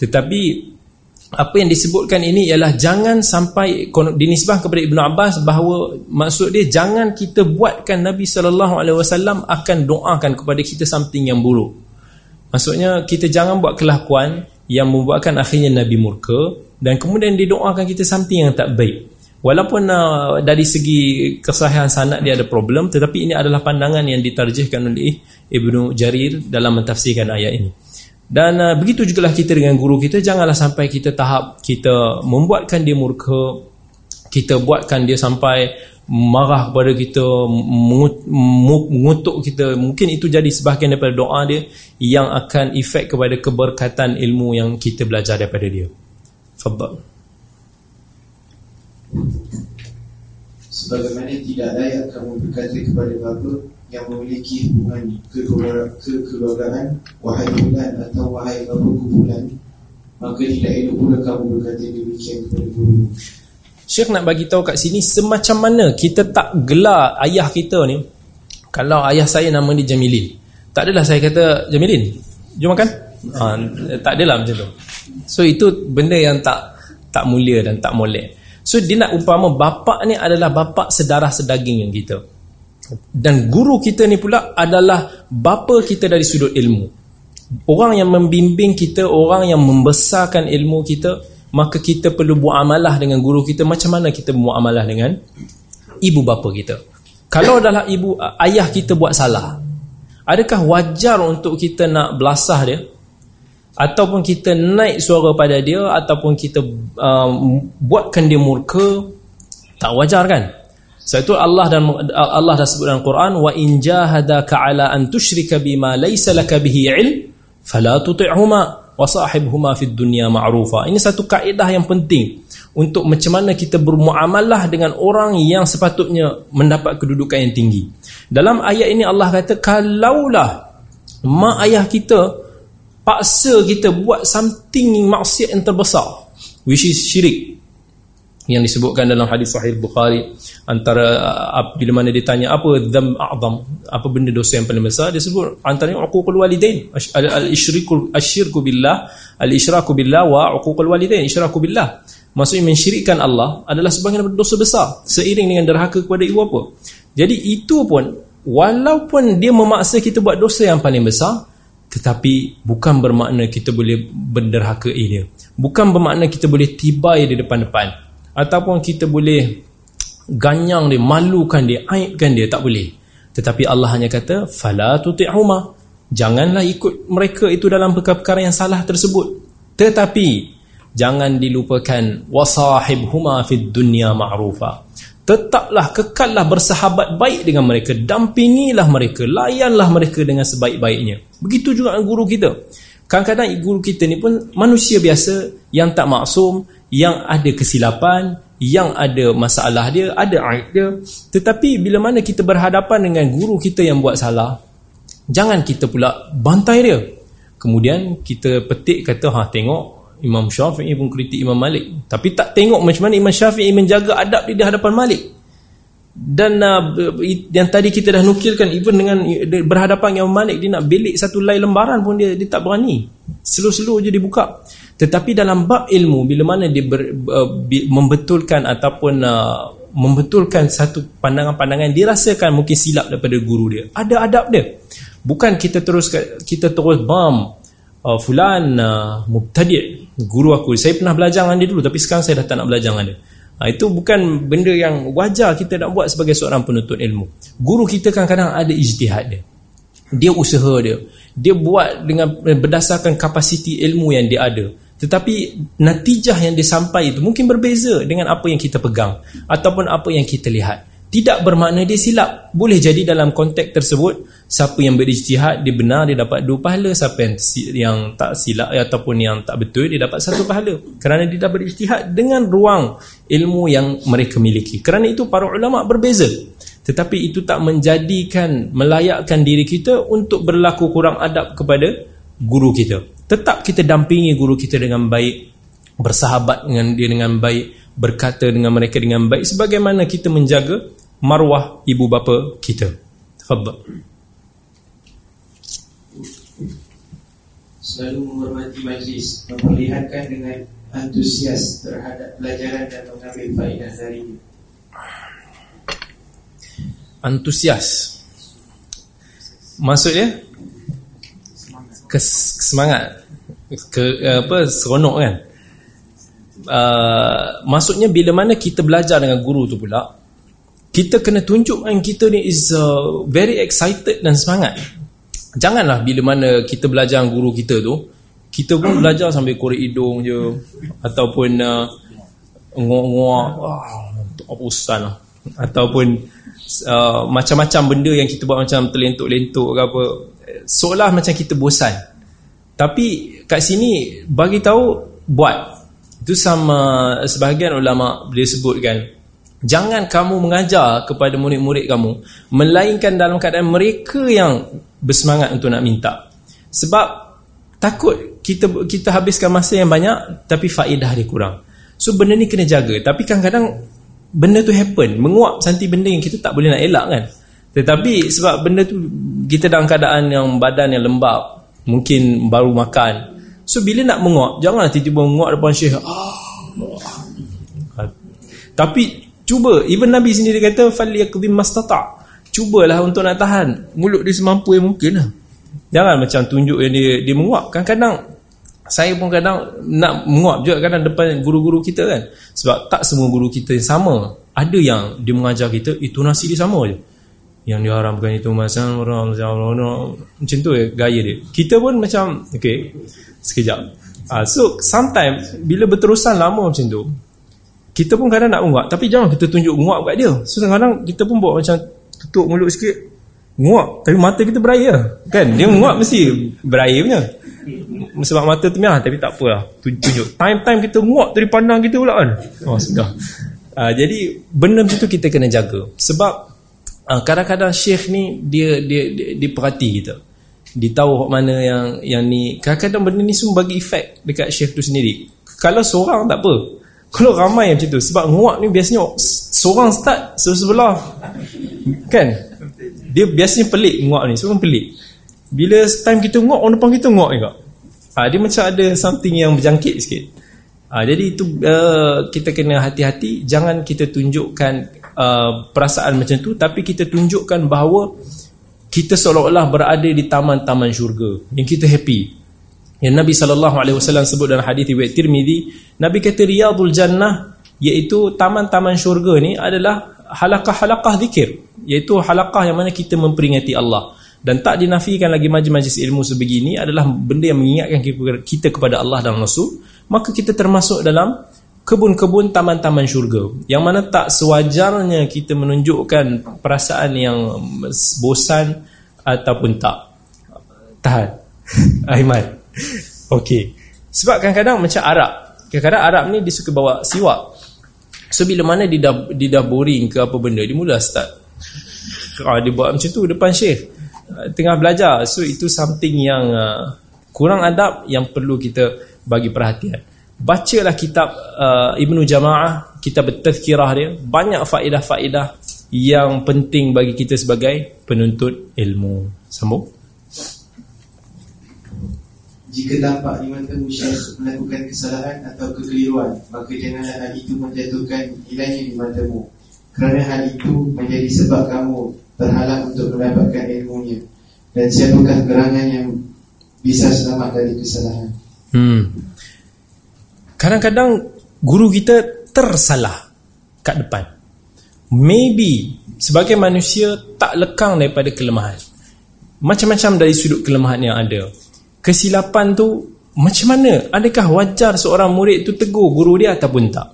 tetapi apa yang disebutkan ini ialah jangan sampai dinisbah kepada Ibnu Abbas bahawa maksud dia jangan kita buatkan Nabi sallallahu alaihi wasallam akan doakan kepada kita something yang buruk. Maksudnya kita jangan buat kelakuan yang membuatkan akhirnya Nabi murka dan kemudian dia doakan kita something yang tak baik. Walaupun uh, dari segi kesahihan sanad dia ada problem tetapi ini adalah pandangan yang ditarjihkan oleh Ibnu Jarir dalam mentafsirkan ayat ini. Dan uh, begitu jugalah kita dengan guru kita janganlah sampai kita tahap kita membuatkan dia murka kita buatkan dia sampai marah kepada kita mengutuk kita. Mungkin itu jadi sebahagian daripada doa dia yang akan efek kepada keberkatan ilmu yang kita belajar daripada dia. Fadal sebagaimana tidak layak kamu berkata kepada bapa yang memiliki hubungan kekeluargaan wahai bulan atau wahai bapa kumpulan maka tidak elok pula kamu berkata demikian kepada guru Syekh nak bagi tahu kat sini semacam mana kita tak gelar ayah kita ni. Kalau ayah saya nama dia Jamilin. Tak adalah saya kata Jamilin. Jom makan. Ha, tak adalah macam tu. So itu benda yang tak tak mulia dan tak molek. So dia nak umpama bapak ni adalah bapak sedarah sedaging yang kita. Dan guru kita ni pula adalah bapa kita dari sudut ilmu. Orang yang membimbing kita, orang yang membesarkan ilmu kita, maka kita perlu buat amalah dengan guru kita. Macam mana kita buat amalah dengan ibu bapa kita? Kalau adalah ibu ayah kita buat salah adakah wajar untuk kita nak belasah dia? Ataupun kita naik suara pada dia ataupun kita um, buatkan dia murka? Tak wajar kan? Sebab itu Allah dan Allah dah sebut dalam Quran wa in jahadaka ala an tusyrika bima laysa laka bihi ilm fala tuti'huma wasahibhuma fid dunya ma'rufa. Ini satu kaedah yang penting untuk macam mana kita bermuamalah dengan orang yang sepatutnya mendapat kedudukan yang tinggi. Dalam ayat ini Allah kata kalaulah mak ayah kita paksa kita buat something maksiat yang terbesar which is syirik yang disebutkan dalam hadis sahih Bukhari antara uh, bila mana ditanya apa dzam a'zam? Apa benda dosa yang paling besar? Dia sebut antaranya uququl walidain. Al-isyriku asyirku billah al-isyraku billah wa uququl walidain isyraku billah. Maksudnya mensyirikkan Allah adalah sebahagian daripada dosa besar seiring dengan derhaka kepada ibu bapa. Jadi itu pun walaupun dia memaksa kita buat dosa yang paling besar tetapi bukan bermakna kita boleh berderhaka dia bukan bermakna kita boleh tibai di depan-depan ataupun kita boleh ganyang dia, malukan dia, aibkan dia, tak boleh. Tetapi Allah hanya kata fala tuti'huma. Janganlah ikut mereka itu dalam perkara-perkara yang salah tersebut. Tetapi jangan dilupakan wasahibhuma fid dunya ma'rufa. Tetaplah kekallah bersahabat baik dengan mereka, dampingilah mereka, layanlah mereka dengan sebaik-baiknya. Begitu juga guru kita. Kadang-kadang guru kita ni pun manusia biasa yang tak maksum, yang ada kesilapan, yang ada masalah dia, ada aib dia. Tetapi bila mana kita berhadapan dengan guru kita yang buat salah, jangan kita pula bantai dia. Kemudian kita petik kata, ha tengok Imam Syafi'i pun kritik Imam Malik. Tapi tak tengok macam mana Imam Syafi'i menjaga adab di hadapan Malik. Dan uh, yang tadi kita dah nukilkan even dengan berhadapan dengan Imam Malik dia nak belik satu lay lembaran pun dia, dia tak berani. Slow-slow je dibuka. Tetapi dalam bab ilmu bila mana dia ber, uh, membetulkan ataupun uh, membetulkan satu pandangan-pandangan dirasakan mungkin silap daripada guru dia. Ada adab dia. Bukan kita terus kita terus bam uh, fulan uh, mubtadi' guru aku. Saya pernah belajar dengan dia dulu tapi sekarang saya dah tak nak belajar dengan dia. Ha, itu bukan benda yang wajar kita nak buat sebagai seorang penuntut ilmu. Guru kita kadang-kadang ada ijtihad dia. Dia usaha dia. Dia buat dengan berdasarkan kapasiti ilmu yang dia ada. Tetapi natijah yang disampai itu mungkin berbeza dengan apa yang kita pegang ataupun apa yang kita lihat. Tidak bermakna dia silap. Boleh jadi dalam konteks tersebut siapa yang berijtihad dia benar dia dapat dua pahala, siapa yang, yang tak silap ataupun yang tak betul dia dapat satu pahala. Kerana dia dah berijtihad dengan ruang ilmu yang mereka miliki. Kerana itu para ulama berbeza. Tetapi itu tak menjadikan melayakkan diri kita untuk berlaku kurang adab kepada guru kita tetap kita dampingi guru kita dengan baik bersahabat dengan dia dengan baik berkata dengan mereka dengan baik sebagaimana kita menjaga marwah ibu bapa kita. Tafadhal. Selalu menghormati majlis memperlihatkan dengan antusias terhadap pelajaran dan mengambil faedah darinya. Antusias. Maksudnya kes, semangat ke apa seronok kan? Uh, maksudnya bila mana kita belajar dengan guru tu pula kita kena tunjukkan kita ni is uh, very excited dan semangat. Janganlah bila mana kita belajar dengan guru kita tu kita pun belajar sambil korek hidung je ataupun uh, nguak-nguak oh, apa usan lah. Ataupun uh, macam-macam benda yang kita buat macam terlentuk-lentuk ke apa seolah macam kita bosan. Tapi kat sini bagi tahu buat. Itu sama sebahagian ulama dia sebutkan. Jangan kamu mengajar kepada murid-murid kamu melainkan dalam keadaan mereka yang bersemangat untuk nak minta. Sebab takut kita kita habiskan masa yang banyak tapi faedah dia kurang. So benda ni kena jaga. Tapi kadang-kadang benda tu happen. Menguap santi benda yang kita tak boleh nak elak kan tetapi sebab benda tu kita dalam keadaan yang badan yang lembab mungkin baru makan. So bila nak menguap Janganlah tiba-tiba menguap depan syekh. Ah. Tapi Cuba. Even Nabi sendiri kata Faliyakudhim mastata' Cubalah untuk nak tahan. Mulut dia semampu yang mungkin lah. Jangan macam tunjuk yang dia, dia menguap. Kadang-kadang Saya pun kadang Nak menguap juga kadang depan guru-guru kita kan. Sebab tak semua guru kita yang sama. Ada yang dia mengajar kita Itu nasi dia sama je yang diharamkan itu masa orang macam tu ya gaya dia. Kita pun macam okay sekejap. Uh, so sometimes bila berterusan lama macam tu kita pun kadang nak menguap tapi jangan kita tunjuk menguap kat dia. So kadang kita pun buat macam tutup mulut sikit menguap tapi mata kita beraya kan? Dia menguap mesti beraya punya. Sebab mata tu merah tapi tak apalah tunjuk. Time-time kita menguap dari pandang kita pula kan. Oh sudah. Uh, jadi benda macam tu kita kena jaga. Sebab kadang-kadang syekh ni dia dia dia, dia perhati kita. Dia tahu mana yang yang ni. Kadang-kadang benda ni semua bagi efek dekat chef tu sendiri. Kalau seorang tak apa. Kalau ramai macam tu. Sebab nguak ni biasanya seorang start sebelah kan? Dia biasanya pelik nguak ni. Seorang pelik. Bila time kita nguak orang depan kita nguak juga. Ha, dia macam ada something yang berjangkit sikit. Ha, jadi itu uh, kita kena hati-hati. Jangan kita tunjukkan uh, perasaan macam tu tapi kita tunjukkan bahawa kita seolah-olah berada di taman-taman syurga yang kita happy. Yang Nabi SAW sebut dalam hadis riwayat Tirmizi Nabi kata riyadul jannah iaitu taman-taman syurga ni adalah halaqah-halaqah zikir iaitu halaqah yang mana kita memperingati Allah. Dan tak dinafikan lagi majlis-majlis ilmu sebegini adalah benda yang mengingatkan kita kepada Allah dan Rasul. Maka kita termasuk dalam kebun-kebun taman-taman syurga. Yang mana tak sewajarnya kita menunjukkan perasaan yang bosan ataupun tak. Tahan. Aiman. Okey. sebab kadang-kadang macam Arab. Kadang-kadang Arab ni dia suka bawa siwak. So bila mana dia dah, dia dah boring ke apa benda dia mula start. Ah, dia buat macam tu depan syekh. Tengah belajar. So itu something yang uh, kurang adab yang perlu kita bagi perhatian bacalah kitab uh, Ibnu Jamaah kitab tazkirah dia. Banyak faedah-faedah yang penting bagi kita sebagai penuntut ilmu. Sambung. Jika tampak di mata syekh melakukan kesalahan atau kekeliruan maka janganlah hal itu menjatuhkan nilainya di matamu. Kerana hal itu menjadi sebab kamu terhalang untuk mendapatkan ilmunya. Dan siapakah gerangan yang bisa selamat dari kesalahan? Hmm kadang-kadang guru kita tersalah kat depan. Maybe sebagai manusia tak lekang daripada kelemahan. Macam-macam dari sudut kelemahan yang ada. Kesilapan tu macam mana? Adakah wajar seorang murid tu tegur guru dia ataupun tak?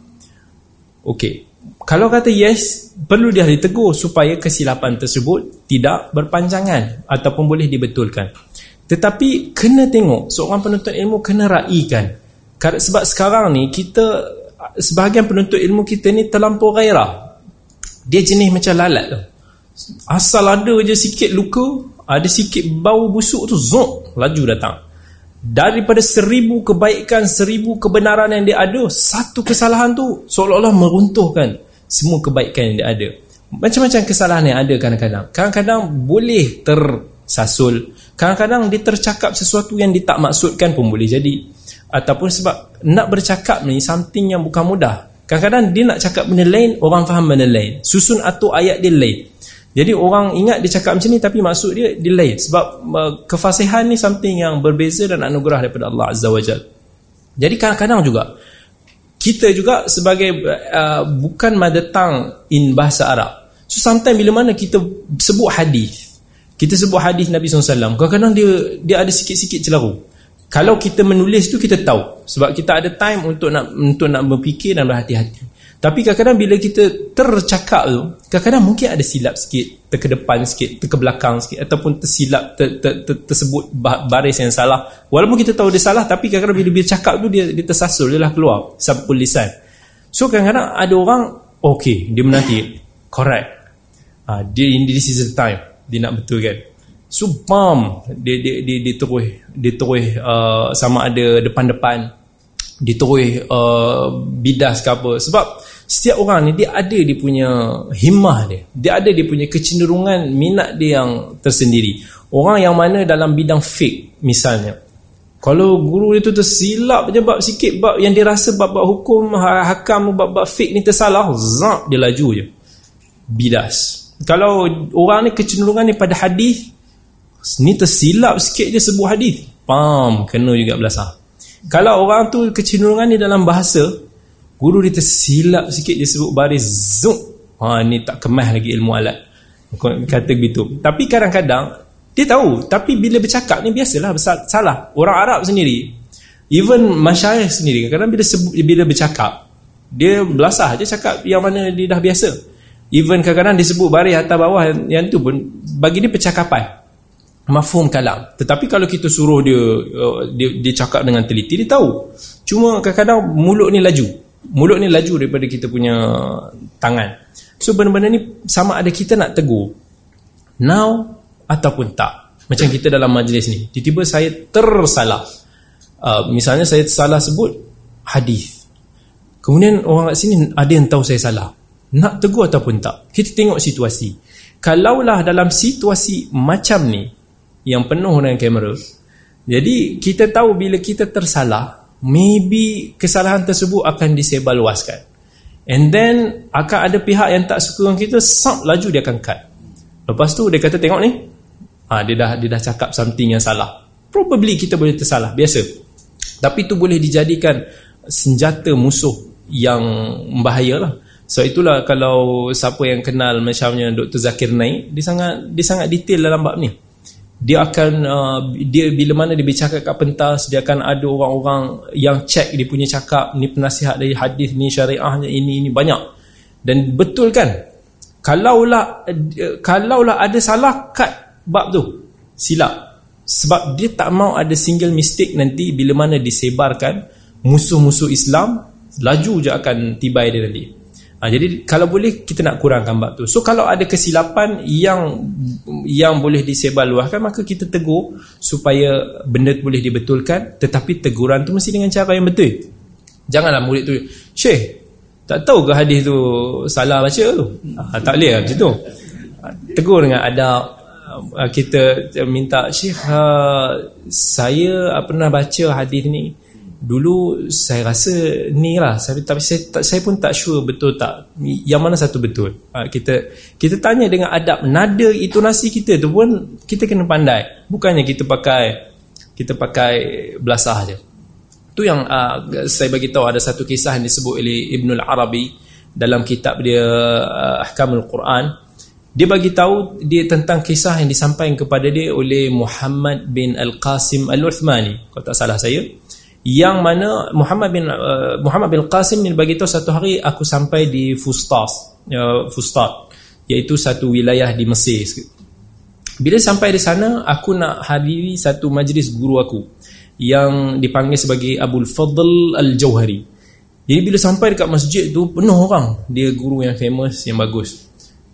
Okey, kalau kata yes perlu dia ditegur supaya kesilapan tersebut tidak berpanjangan ataupun boleh dibetulkan. Tetapi kena tengok seorang penuntut ilmu kena raikan sebab sekarang ni kita sebahagian penuntut ilmu kita ni terlampau gairah. Dia jenis macam lalat tu. Asal ada je sikit luka ada sikit bau busuk tu zok laju datang. Daripada seribu kebaikan seribu kebenaran yang dia ada satu kesalahan tu seolah-olah meruntuhkan semua kebaikan yang dia ada. Macam-macam kesalahan yang ada kadang-kadang. Kadang-kadang boleh tersasul. Kadang-kadang dia tercakap sesuatu yang dia tak maksudkan pun boleh jadi ataupun sebab nak bercakap ni something yang bukan mudah. Kadang-kadang dia nak cakap benda lain orang faham benda lain. Susun atau ayat dia lain. Jadi orang ingat dia cakap macam ni tapi maksud dia dia lain. Sebab uh, kefasihan ni something yang berbeza dan anugerah daripada Allah Azza wa Jal. Jadi kadang-kadang juga kita juga sebagai uh, bukan tongue in bahasa Arab. So sometimes bila mana kita sebut hadis kita sebut hadis Nabi SAW kadang-kadang dia dia ada sikit-sikit celaru kalau kita menulis tu kita tahu. Sebab kita ada time untuk nak untuk nak berfikir dan berhati-hati. Tapi kadang-kadang bila kita tercakap tu kadang-kadang mungkin ada silap sikit terkedepan sikit terkebelakang sikit ataupun tersilap ter, ter, ter, tersebut baris yang salah. Walaupun kita tahu dia salah tapi kadang-kadang bila dia cakap tu dia, dia tersasul dia lah keluar sampul lisan. So kadang-kadang ada orang okay dia menanti. Correct. Uh, dia this is the time. Dia nak betul bam dia, dia, dia, dia terus uh, sama ada depan-depan. Dia terus uh, bidas ke apa. Sebab setiap orang ni dia ada dia punya himmah dia. Dia ada dia punya kecenderungan minat dia yang tersendiri. Orang yang mana dalam bidang fake misalnya. Kalau guru dia tu tersilap je bab sikit bab yang dia rasa bab-bab hukum ha, hakam bab-bab fake ni tersalah zap dia laju je. Bidas. Kalau orang ni kecenderungan ni pada hadis ni tersilap sikit je sebuah hadis pam kena juga belasah kalau orang tu kecenderungan ni dalam bahasa Guru dia tersilap sikit dia sebut baris zoom. Ha ni tak kemas lagi ilmu alat. Kata begitu. Tapi kadang-kadang dia tahu tapi bila bercakap ni biasalah salah. Orang Arab sendiri even masyayikh sendiri kadang-kadang bila sebut bila bercakap dia belasah je cakap yang mana dia dah biasa. Even kadang-kadang dia sebut baris atas bawah yang, yang tu pun bagi dia percakapan. Mafhum kalam. Tetapi kalau kita suruh dia, uh, dia dia cakap dengan teliti dia tahu. Cuma kadang-kadang mulut ni laju. Mulut ni laju daripada kita punya tangan. So benda-benda ni sama ada kita nak tegur. Now ataupun tak. Macam kita dalam majlis ni. Tiba-tiba saya tersalah. Uh, misalnya saya salah sebut hadis. Kemudian orang kat sini ada yang tahu saya salah. Nak tegur ataupun tak. Kita tengok situasi. Kalaulah dalam situasi macam ni yang penuh dengan kamera. Jadi kita tahu bila kita tersalah maybe kesalahan tersebut akan disebarluaskan. And then akan ada pihak yang tak suka dengan kita sap laju dia akan cut. Lepas tu dia kata tengok ni. Ha, dia dah dia dah cakap something yang salah. Probably kita boleh tersalah biasa. Tapi tu boleh dijadikan senjata musuh yang bahaya lah so itulah kalau siapa yang kenal macamnya Dr. Zakir Naik dia sangat dia sangat detail dalam bab ni dia akan uh, dia bila mana dia bercakap kat pentas dia akan ada orang-orang yang check dia punya cakap ni penasihat dari hadis ni syariahnya ini ini banyak. Dan betul kan? Kalaulah uh, kalaulah ada salah kat bab tu silap. Sebab dia tak mau ada single mistake nanti bila mana disebarkan musuh-musuh Islam laju je akan tibai dia nanti Ha, jadi kalau boleh kita nak kurangkan bab tu. So kalau ada kesilapan yang yang boleh disebarluaskan maka kita tegur supaya benda boleh dibetulkan tetapi teguran tu mesti dengan cara yang betul. Janganlah murid tu, "Syekh, tak tahu ke hadis tu salah baca tu?" Ha, tak boleh lah macam tu. Ha, tegur dengan ada ha, kita minta, "Syekh, ha, saya pernah baca hadis ni." Dulu saya rasa ni lah. Saya, tapi saya, tak, saya pun tak sure betul tak. Yang mana satu betul. Ha, kita kita tanya dengan adab. Nada itu nasi kita. Tu pun kita kena pandai. Bukannya kita pakai kita pakai belasah je. Tu yang uh, saya bagi tahu ada satu kisah yang disebut oleh Ibnul Arabi dalam kitab dia uh, Ahkamul Quran. Dia bagi tahu dia tentang kisah yang disampaikan kepada dia oleh Muhammad bin Al-Qasim Al-Uthmani. Kalau tak salah saya yang mana Muhammad bin uh, Muhammad bin Qasim ni bagi tahu satu hari aku sampai di Fustas uh, Fustat iaitu satu wilayah di Mesir bila sampai di sana aku nak hadiri satu majlis guru aku yang dipanggil sebagai Abul Fadl Al-Jauhari jadi bila sampai dekat masjid tu penuh orang. Dia guru yang famous yang bagus.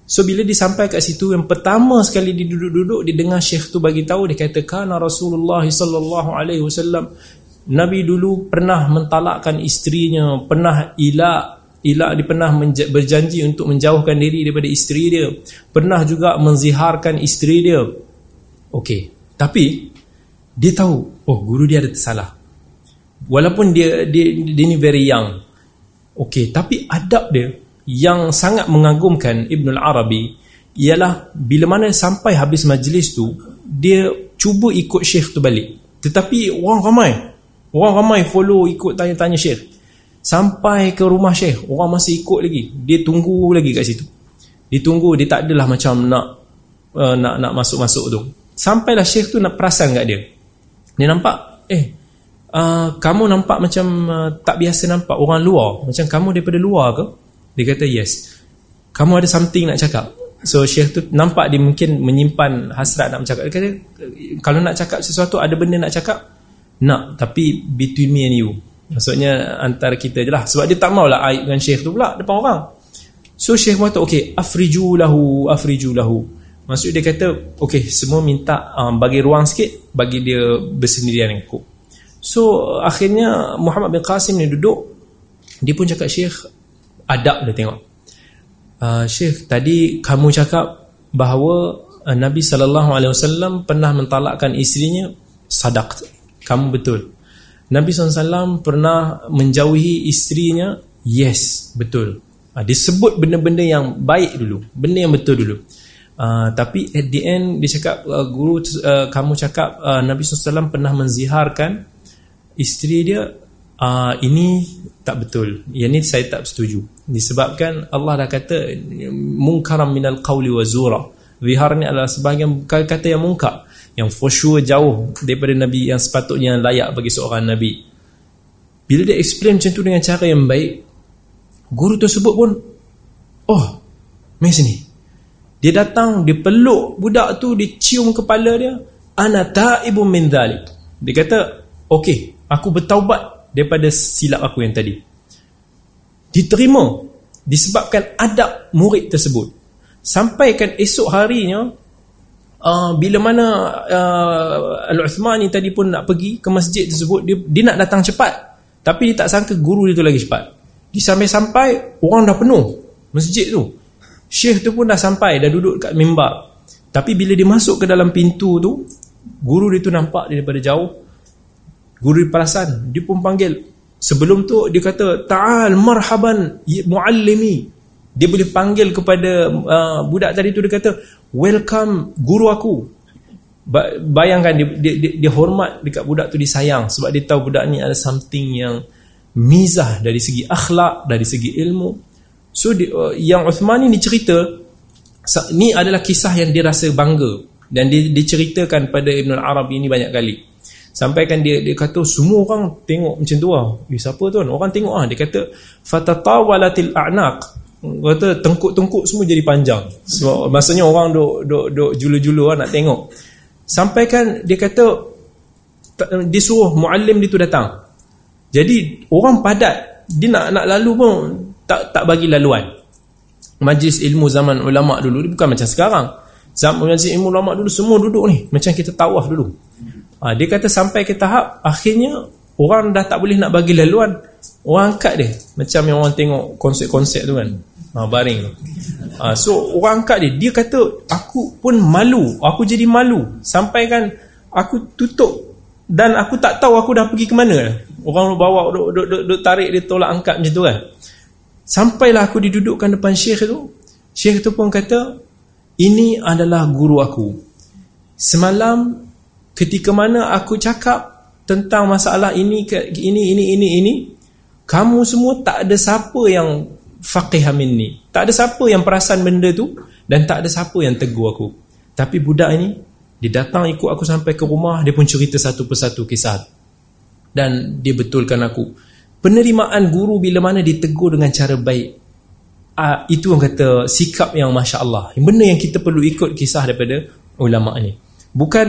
So bila disampai kat situ yang pertama sekali dia duduk-duduk dia dengar syekh tu bagi tahu dia kata kana Rasulullah sallallahu alaihi wasallam Nabi dulu pernah mentalakkan isterinya, pernah ilak, ilak dia pernah berjanji untuk menjauhkan diri daripada isteri dia. Pernah juga menziharkan isteri dia. Okey, tapi dia tahu, oh guru dia ada tersalah. Walaupun dia dia, dia ni very young. Okey, tapi adab dia yang sangat mengagumkan Ibn Al-Arabi ialah bila mana sampai habis majlis tu, dia cuba ikut syekh tu balik. Tetapi orang ramai Orang ramai follow ikut tanya-tanya Syekh. Sampai ke rumah Syekh Orang masih ikut lagi. Dia tunggu lagi kat situ. Dia tunggu Dia tak adalah macam nak uh, Nak nak masuk-masuk tu. Sampailah Syekh tu nak perasan kat dia. Dia nampak Eh uh, Kamu nampak macam uh, Tak biasa nampak orang luar. Macam kamu daripada luar ke? Dia kata yes. Kamu ada something nak cakap? So Syekh tu nampak dia mungkin Menyimpan hasrat nak cakap. Dia kata Kalau nak cakap sesuatu Ada benda nak cakap Nak Tapi between me and you. Maksudnya antara kita je lah. Sebab dia tak maulah aib dengan syekh tu pula Depan orang. So syekh kata okay Afriju lahu Afriju lahu. Maksud dia kata Okay semua minta um, Bagi ruang sikit Bagi dia bersendirian dengan aku. So akhirnya Muhammad bin Qasim ni duduk. Dia pun cakap syekh Adab dia tengok. Uh, Syekh tadi kamu cakap Bahawa uh, Nabi SAW Pernah mentalakkan isterinya Sadak Kamu betul. Nabi SAW pernah menjauhi isterinya? Yes, betul. Uh, Dia sebut benda-benda yang baik dulu Benda yang betul dulu. Uh, Tapi at the end Dia cakap uh, Guru uh, kamu cakap uh, Nabi SAW pernah menziharkan Isteri dia. Uh, Ini tak betul. Yang ini saya tak setuju. Disebabkan Allah dah kata Munkaram minal qawli wa zura. Zihar ni adalah sebahagian kata yang mungkar yang for sure jauh daripada Nabi yang sepatutnya layak bagi seorang Nabi. Bila dia explain macam tu dengan cara yang baik guru tersebut pun oh mari sini. Dia datang dia peluk budak tu dia cium kepala dia ana taibun min dhalik. Dia kata okey aku bertaubat daripada silap aku yang tadi. Diterima disebabkan adab murid tersebut. Sampaikan esok harinya uh, bila mana uh, Al-Uthmani tadi pun nak pergi ke masjid tersebut dia, dia nak datang cepat. Tapi dia tak sangka guru dia tu lagi cepat. Dia sampai-sampai orang dah penuh masjid tu. Syekh tu pun dah sampai dah duduk kat mimbar. Tapi bila dia masuk ke dalam pintu tu guru dia tu nampak daripada jauh. Guru dia perasan. Dia pun panggil. Sebelum tu dia kata ta'al marhaban muallimi dia boleh panggil kepada uh, budak tadi tu dia kata welcome guru aku. Bayangkan dia, dia, dia, dia hormat dekat budak tu disayang. Sebab dia tahu budak ni ada something yang mizah dari segi akhlak dari segi ilmu. So dia, uh, yang Uthman ni cerita ni adalah kisah yang dia rasa bangga. Dan dia diceritakan pada Ibn Arabi ni banyak kali. Sampaikan dia dia kata semua orang tengok macam tu lah eh, siapa tu orang tengok ah. Dia kata fatatawalatil a'naq kata tengkuk-tengkuk semua jadi panjang. Sebab masanya orang duk duk duk julu-julu lah nak tengok. Sampaikan dia kata dia suruh muallim dia tu datang. Jadi orang padat. Dia nak nak lalu pun tak tak bagi laluan. Majlis ilmu zaman ulama dulu dia bukan macam sekarang. Zaman majlis ilmu ulama dulu semua duduk ni. Macam kita tawaf dulu. Ha, dia kata sampai ke tahap akhirnya orang dah tak boleh nak bagi laluan orang angkat dia. Macam yang orang tengok konsep-konsep tu kan. Ha, baring ha, so orang angkat dia. Dia kata aku pun malu. Aku jadi malu. Sampai kan aku tutup dan aku tak tahu aku dah pergi ke mana. Orang bawa duk, duk, duk, duk tarik dia tolak angkat macam tu kan. Sampailah aku didudukkan depan syekh tu. Syekh tu pun kata ini adalah guru aku. Semalam ketika mana aku cakap tentang masalah ini ini ini ini ini kamu semua tak ada siapa yang faqih minni. Tak ada siapa yang perasan benda tu dan tak ada siapa yang tegur aku. Tapi budak ini dia datang ikut aku sampai ke rumah, dia pun cerita satu persatu kisah. Dan dia betulkan aku. Penerimaan guru bila mana ditegur dengan cara baik. Uh, itu yang kata sikap yang masya-Allah. Benda yang kita perlu ikut kisah daripada ulama ni. Bukan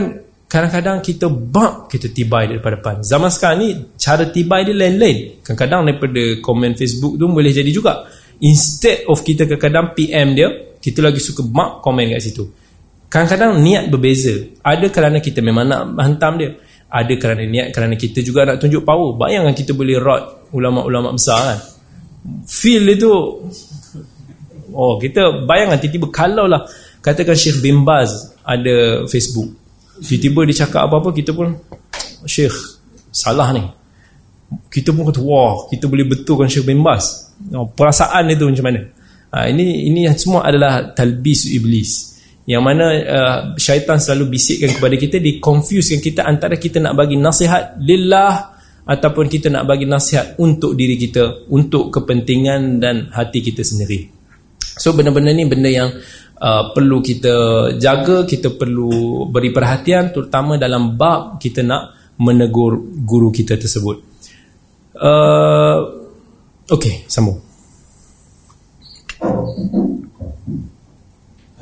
kadang-kadang kita bab kita tibai daripada depan. Zaman sekarang ni cara tibai dia lain-lain. Kadang-kadang daripada komen Facebook tu boleh jadi juga. Instead of kita kadang-kadang PM dia kita lagi suka mark komen kat situ. Kadang-kadang niat berbeza. Ada kerana kita memang nak hantam dia. Ada kerana niat kerana kita juga nak tunjuk power. Bayangkan kita boleh rot ulama-ulama besar kan? Feel itu oh kita bayangkan tiba-tiba kalau lah katakan Syekh bin Baz ada Facebook tiba-tiba dia cakap apa-apa kita pun Syekh salah ni. Kita pun kata wah kita boleh betulkan Syekh bin oh, perasaan itu macam mana? Ha, ini ini semua adalah talbis iblis. Yang mana uh, syaitan selalu bisikkan kepada kita di confusekan kita antara kita nak bagi nasihat lillah ataupun kita nak bagi nasihat untuk diri kita untuk kepentingan dan hati kita sendiri. So benda-benda ni benda yang uh, perlu kita jaga kita perlu beri perhatian terutama dalam bab kita nak menegur guru kita tersebut. Uh, ok sambung.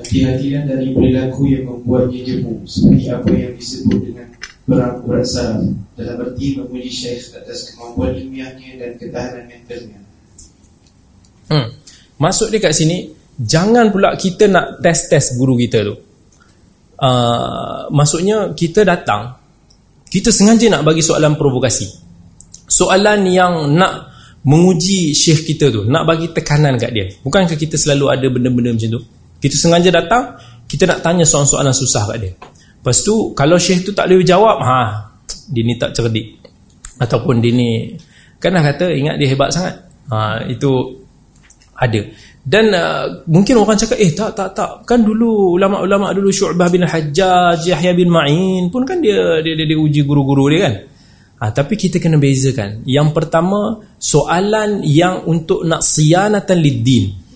Hati-hatilah dari perilaku yang membuatnya jemu Seperti apa yang disebut dengan perang-perang salaf Dalam berti memuji syekh atas kemampuan ilmiahnya dan ketahanan mentalnya. Hmm. Masuk dia kat sini Jangan pula kita nak test-test guru kita tu. Uh, Maksudnya kita datang Kita sengaja nak bagi soalan provokasi. Soalan yang nak menguji syekh kita tu Nak bagi tekanan kat dia. Bukankah kita selalu ada benda-benda macam tu? Kita sengaja datang Kita nak tanya soalan-soalan susah kat dia. Lepas tu Kalau syekh tu tak boleh jawab ha, Dia ni tak cerdik. Ataupun dia ni Kan kata Ingat dia hebat sangat. Ha, Itu Ada Dan uh, Mungkin orang cakap Eh tak tak tak Kan dulu Ulama-ulama dulu Syu'bah bin Hajjaj Yahya bin Ma'in Pun kan dia Dia, dia, dia uji guru-guru dia kan Ha, tapi kita kena bezakan Yang pertama Soalan yang untuk nak sianatan lid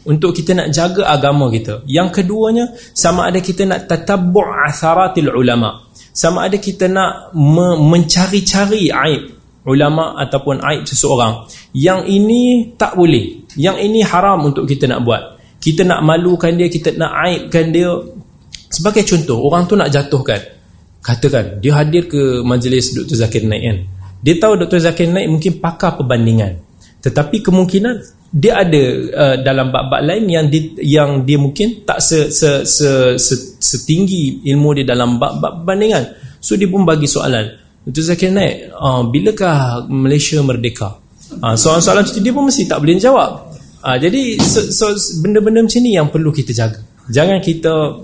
untuk kita nak jaga agama kita. Yang keduanya sama ada kita nak tatabbu' atharatil ulama. Sama ada kita nak me mencari-cari aib ulama ataupun aib seseorang. Yang ini tak boleh. Yang ini haram untuk kita nak buat. Kita nak malukan dia, kita nak aibkan dia. Sebagai contoh, orang tu nak jatuhkan. Katakan, dia hadir ke majlis Dr. Zakir Naik kan. Dia tahu Dr. Zakir Naik mungkin pakar perbandingan. Tetapi kemungkinan dia ada uh, dalam bab-bab lain yang di, yang dia mungkin tak se, se, se, se, setinggi ilmu dia dalam bab-bab perbandingan. So dia pun bagi soalan. Itu Zakir Naik, uh, bilakah Malaysia merdeka? Uh, soalan-soalan itu dia pun mesti tak boleh jawab. Uh, jadi so, so, benda-benda macam ni yang perlu kita jaga. Jangan kita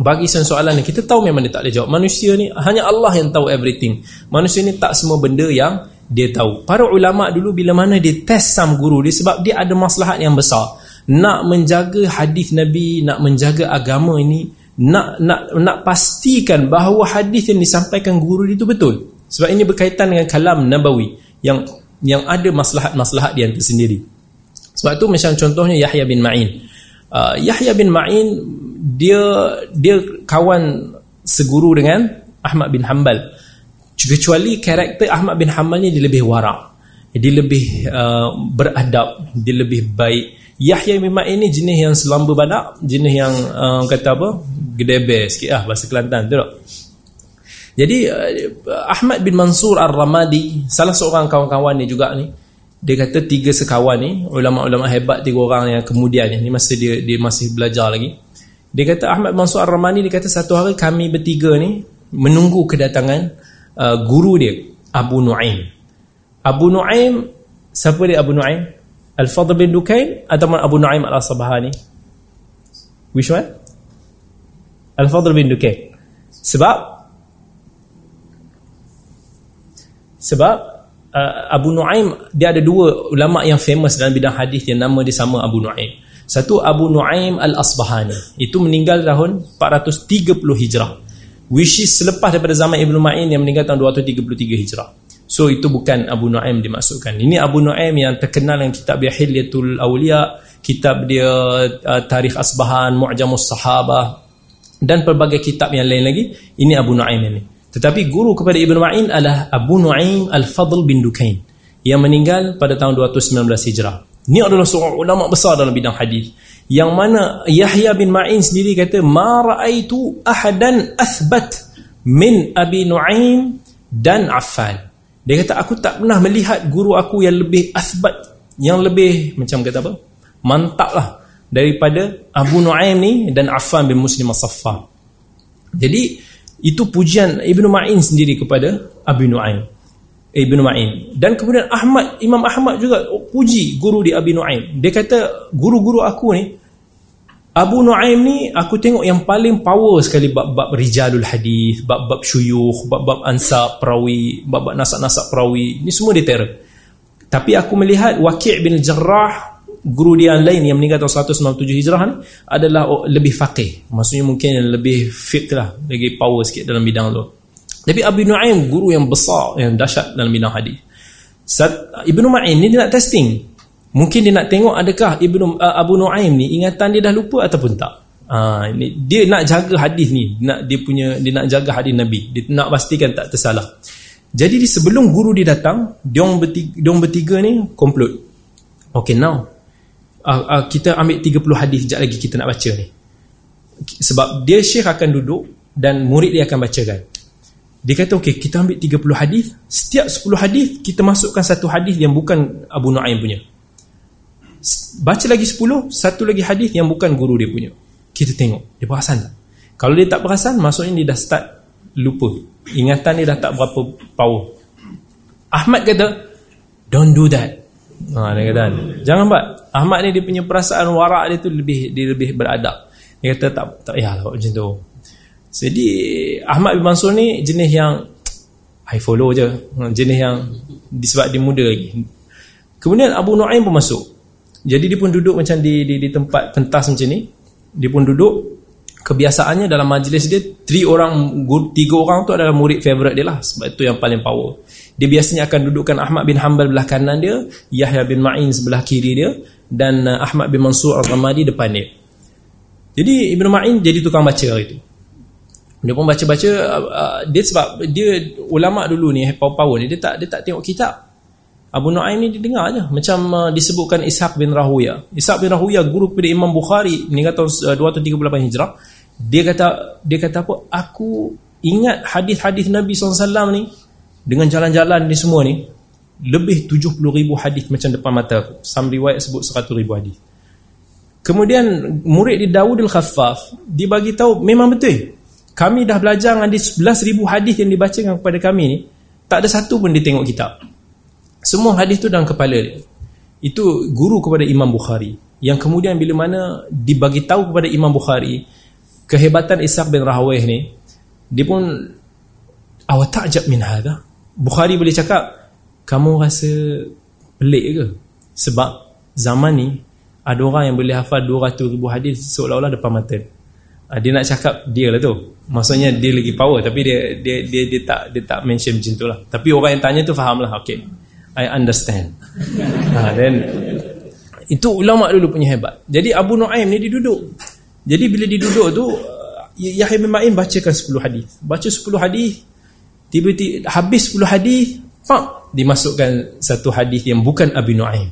bagi soalan ni. Kita tahu memang dia tak boleh jawab. Manusia ni, hanya Allah yang tahu everything. Manusia ni tak semua benda yang dia tahu. Para ulama dulu bila mana dia test sam guru dia sebab dia ada maslahat yang besar. Nak menjaga hadis Nabi, nak menjaga agama ini, nak nak nak pastikan bahawa hadis yang disampaikan guru itu betul. Sebab ini berkaitan dengan kalam Nabawi yang yang ada maslahat-maslahat dia tersendiri. Sebab tu macam contohnya Yahya bin Ma'in. Uh, Yahya bin Ma'in dia dia kawan seguru dengan Ahmad bin Hanbal kecuali karakter Ahmad bin Hamal ni dia lebih warak dia lebih uh, beradab dia lebih baik Yahya bin Ma'in ni jenis yang selamba badak jenis yang uh, kata apa gedebe sikit lah bahasa Kelantan tu tak jadi uh, Ahmad bin Mansur Ar-Ramadi salah seorang kawan-kawan ni juga ni dia kata tiga sekawan ni ulama-ulama hebat tiga orang yang kemudian ni masa dia dia masih belajar lagi dia kata Ahmad Mansur Ar-Ramadi dia kata satu hari kami bertiga ni menunggu kedatangan uh, guru dia Abu Nuaim. Abu Nuaim siapa dia Abu Nuaim? Al-Fadl bin Dukain atau Abu Nuaim Al-Asbahani? Which one? Al-Fadl bin Dukain. Sebab sebab uh, Abu Nuaim dia ada dua ulama yang famous dalam bidang hadis yang nama dia sama Abu Nuaim. Satu Abu Nuaim Al-Asbahani. Itu meninggal tahun 430 Hijrah which is selepas daripada zaman Ibn Ma'in yang meninggal tahun 233 Hijrah so itu bukan Abu Nu'aim dimaksudkan ini Abu Nu'aim yang terkenal dengan kitab dia Hilyatul Awliya kitab dia uh, Tarikh Asbahan Mu'jamus Sahabah dan pelbagai kitab yang lain lagi ini Abu Nu'aim ini. Tetapi guru kepada Ibn Ma'in adalah Abu Nu'aim Al-Fadl bin Dukain yang meninggal pada tahun 219 Hijrah. Ini adalah seorang ulama besar dalam bidang hadis yang mana Yahya bin Ma'in sendiri kata ma raaitu ahadan athbat min Abi Nu'aim dan Affan. Dia kata aku tak pernah melihat guru aku yang lebih athbat yang lebih macam kata apa? Mantap lah daripada Abu Nu'aim ni dan Affan bin Muslim As-Saffar jadi itu pujian Ibn Ma'in sendiri kepada Abi Nu'aim Ibn Ma'in dan kemudian Ahmad Imam Ahmad juga puji guru di Abi Nu'aim dia kata guru-guru aku ni Abu Nuaim ni aku tengok yang paling power sekali bab-bab rijalul hadis, bab-bab syuyukh, bab-bab ansab perawi, bab-bab nasab-nasab perawi. Ni semua dia terror. Tapi aku melihat Waqi' bin Jarrah guru dia yang lain yang meninggal tahun 197 Hijrah ni adalah lebih faqih. Maksudnya mungkin lebih fit lah, lagi power sikit dalam bidang tu. Tapi Abu Nuaim guru yang besar, yang dahsyat dalam bidang hadis. Ibnu Ma'in ni dia nak testing. Mungkin dia nak tengok adakah Ibnu uh, Abu Nuaim ni ingatan dia dah lupa ataupun tak. Ha, ini, dia nak jaga hadis ni, nak dia punya dia nak jaga hadis Nabi. Dia nak pastikan tak tersalah. Jadi di sebelum guru dia datang, dia orang bertiga, bertiga ni komplot. Okay now. Uh, uh, kita ambil 30 hadis sekejap lagi kita nak baca ni. Sebab dia syekh akan duduk dan murid dia akan bacakan. Dia kata okey kita ambil 30 hadis, setiap 10 hadis kita masukkan satu hadis yang bukan Abu Nuaim punya. Baca lagi 10, satu lagi hadis yang bukan guru dia punya. Kita tengok dia perasan tak? Kalau dia tak perasan, maksudnya dia dah start lupa. Ingatan dia dah tak berapa power. Ahmad kata, don't do that. Ha, dia kata, jangan buat. Ahmad ni dia punya perasaan warak dia tu lebih dia lebih beradab. Dia kata tak tak payahlah macam tu. Jadi Ahmad bin Mansur ni jenis yang I follow je. Jenis yang disebab dia muda lagi. Kemudian Abu Nuaim pun masuk. Jadi dia pun duduk macam di di, di tempat pentas macam ni. Dia pun duduk kebiasaannya dalam majlis dia tiga orang tiga orang tu adalah murid favorite dia lah sebab itu yang paling power. Dia biasanya akan dudukkan Ahmad bin Hanbal belah kanan dia, Yahya bin Ma'in sebelah kiri dia dan uh, Ahmad bin Mansur Al-Ramadi depan dia. Jadi Ibn Ma'in jadi tukang baca itu. Dia pun baca-baca uh, dia sebab dia ulama dulu ni power-power ni dia tak dia tak tengok kitab. Abu Nuaim ni dia dengar aja macam uh, disebutkan Ishaq bin Rahuya. Ishaq bin Rahuya guru kepada Imam Bukhari meninggal tahun uh, 238 Hijrah. Dia kata dia kata apa? Aku ingat hadis-hadis Nabi SAW ni dengan jalan-jalan ni semua ni lebih 70 ribu hadis macam depan mata aku. Some riwayat sebut 100 ribu hadis. Kemudian murid di Dawud al-Khaffaf dia bagi tahu memang betul kami dah belajar ada 11,000 hadis yang dibacakan kepada kami ni tak ada satu pun dia tengok kitab semua hadis tu dalam kepala dia itu guru kepada Imam Bukhari yang kemudian bila mana dibagi tahu kepada Imam Bukhari kehebatan Ishaq bin Rahawih ni dia pun awak ta'jab min hadha Bukhari boleh cakap kamu rasa pelik ke? Sebab zaman ni ada orang yang boleh hafal 200 ribu hadis seolah-olah depan mata dia. Uh, dia nak cakap dia lah tu. Maksudnya dia lagi power tapi dia dia dia, dia tak dia tak mention macam tu lah. Tapi orang yang tanya tu faham lah okay I understand. Uh, then itu ulama dulu punya hebat. Jadi Abu Nuaim ni dia duduk jadi bila dia duduk tu Yahya bin Ma'in bacakan 10 hadis. Baca 10 hadis tiba-tiba habis 10 hadis pak dimasukkan satu hadis yang bukan Abu Nuaim.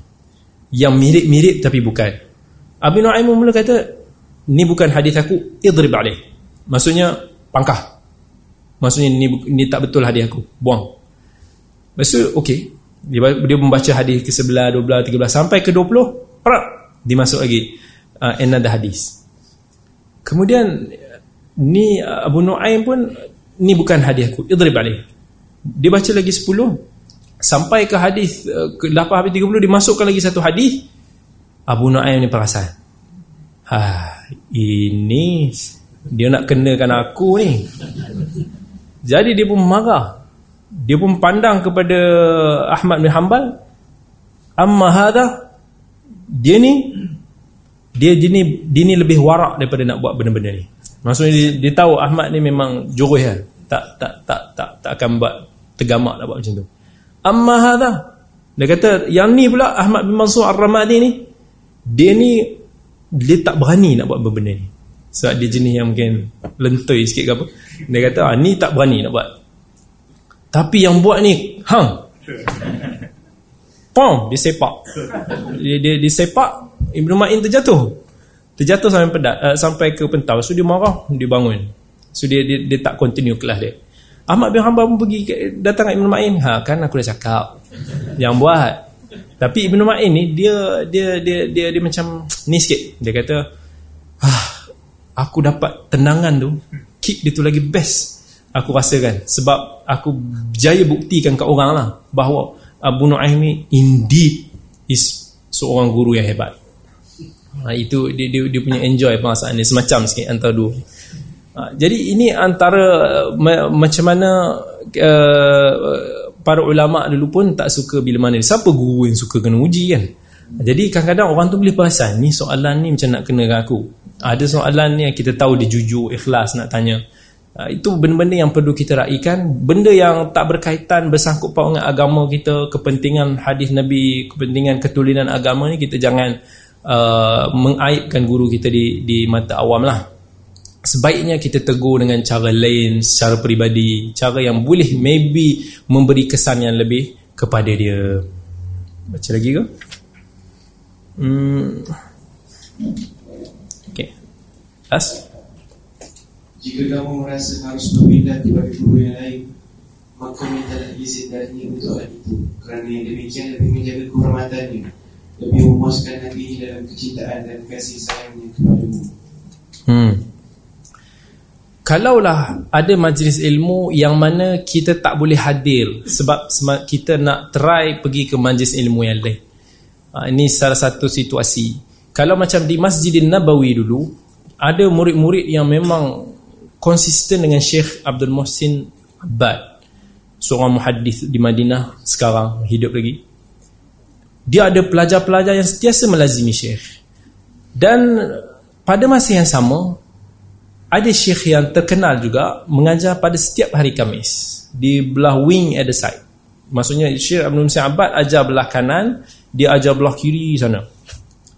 Yang mirip-mirip tapi bukan. Abu Nuaim mula kata ni bukan hadis aku idrib alaih. Maksudnya pangkah. Maksudnya ni ni tak betul hadis aku buang. Maksud okey. Dia, dia membaca hadis ke 11 12 13 sampai ke 20 prak dimasuk lagi. Uh, another hadis kemudian ni uh, Abu Nuaim pun ni bukan hadis aku. Idrib alaih dia baca lagi 10 sampai ke hadis uh, ke 8 habis 30 dimasukkan lagi satu hadis. Abu Nuaim ni perasan. Ha ini dia nak kenakan aku ni. Jadi dia pun marah. Dia pun pandang kepada Ahmad bin Hanbal. Amma hadha dia ni dia ni dia ni lebih warak daripada nak buat benda-benda ni. Maksudnya dia, dia tahu Ahmad ni memang jurus kan tak tak tak tak tak akan buat tergamak nak buat macam tu. Amma hadha dia kata yang ni pula Ahmad bin Mansur Ar-Ramadi ni dia ni dia tak berani nak buat benda ni. Sebab dia jenis yang mungkin lentoi sikit ke apa. Dia kata ah, ni tak berani nak buat. Tapi yang buat ni hang. Pom dia sepak. Dia, dia, dia sepak Ibn Ma'in terjatuh terjatuh sampai pedat, uh, sampai ke pentau so dia marah dia bangun so dia, dia, dia tak continue kelas dia Ahmad bin Hanbal pun pergi datang Ibn Ma'in ha, kan aku dah cakap yang buat tapi Ibnu Ma'in ni dia dia dia dia dia macam ni sikit. Dia kata, ah, aku dapat tenangan tu, kick dia tu lagi best. Aku rasakan sebab aku jaya buktikan kat orang lah bahawa Abu Nu'aim ni indeed is seorang guru yang hebat. Ha, itu dia, dia dia punya enjoy perasaan ni semacam sikit antara dua. Ha, jadi ini antara uh, macam mana uh, para ulama dulu pun tak suka bila mana siapa guru yang suka kena uji kan? Jadi kadang-kadang orang tu boleh perasan ni soalan ni macam nak kena aku. Ada soalan ni yang kita tahu dia jujur ikhlas nak tanya. Uh, itu benda-benda yang perlu kita raikan. Benda yang tak berkaitan bersangkut paut dengan agama kita kepentingan hadis Nabi kepentingan ketulinan agama ni kita jangan uh, mengaibkan guru kita di di mata awam lah. Sebaiknya kita tegur dengan cara lain secara peribadi cara yang boleh maybe memberi kesan yang lebih kepada dia. Baca lagi ke? Hmm. Okey. Last jika kamu merasa harus berpindah kepada guru yang lain maka mintalah izin darinya untuk hal itu. Kerana yang demikian lebih menjaga kehormatannya lebih memuaskan hati dalam kecintaan dan kasih sayangnya kepadamu hmm. Kalaulah ada majlis ilmu yang mana kita tak boleh hadir sebab kita nak try pergi ke majlis ilmu yang lain. Ha, ini salah satu situasi. Kalau macam di Masjidin Nabawi dulu ada murid-murid yang memang konsisten dengan Syekh Abdul Muhsin Abbad seorang muhaddis di Madinah sekarang hidup lagi dia ada pelajar-pelajar yang sentiasa melazimi Syekh. Dan pada masa yang sama ada syekh yang terkenal juga mengajar pada setiap hari Kamis di belah wing at the side. Maksudnya Syekh Abdul Musa Abad ajar belah kanan dia ajar belah kiri sana.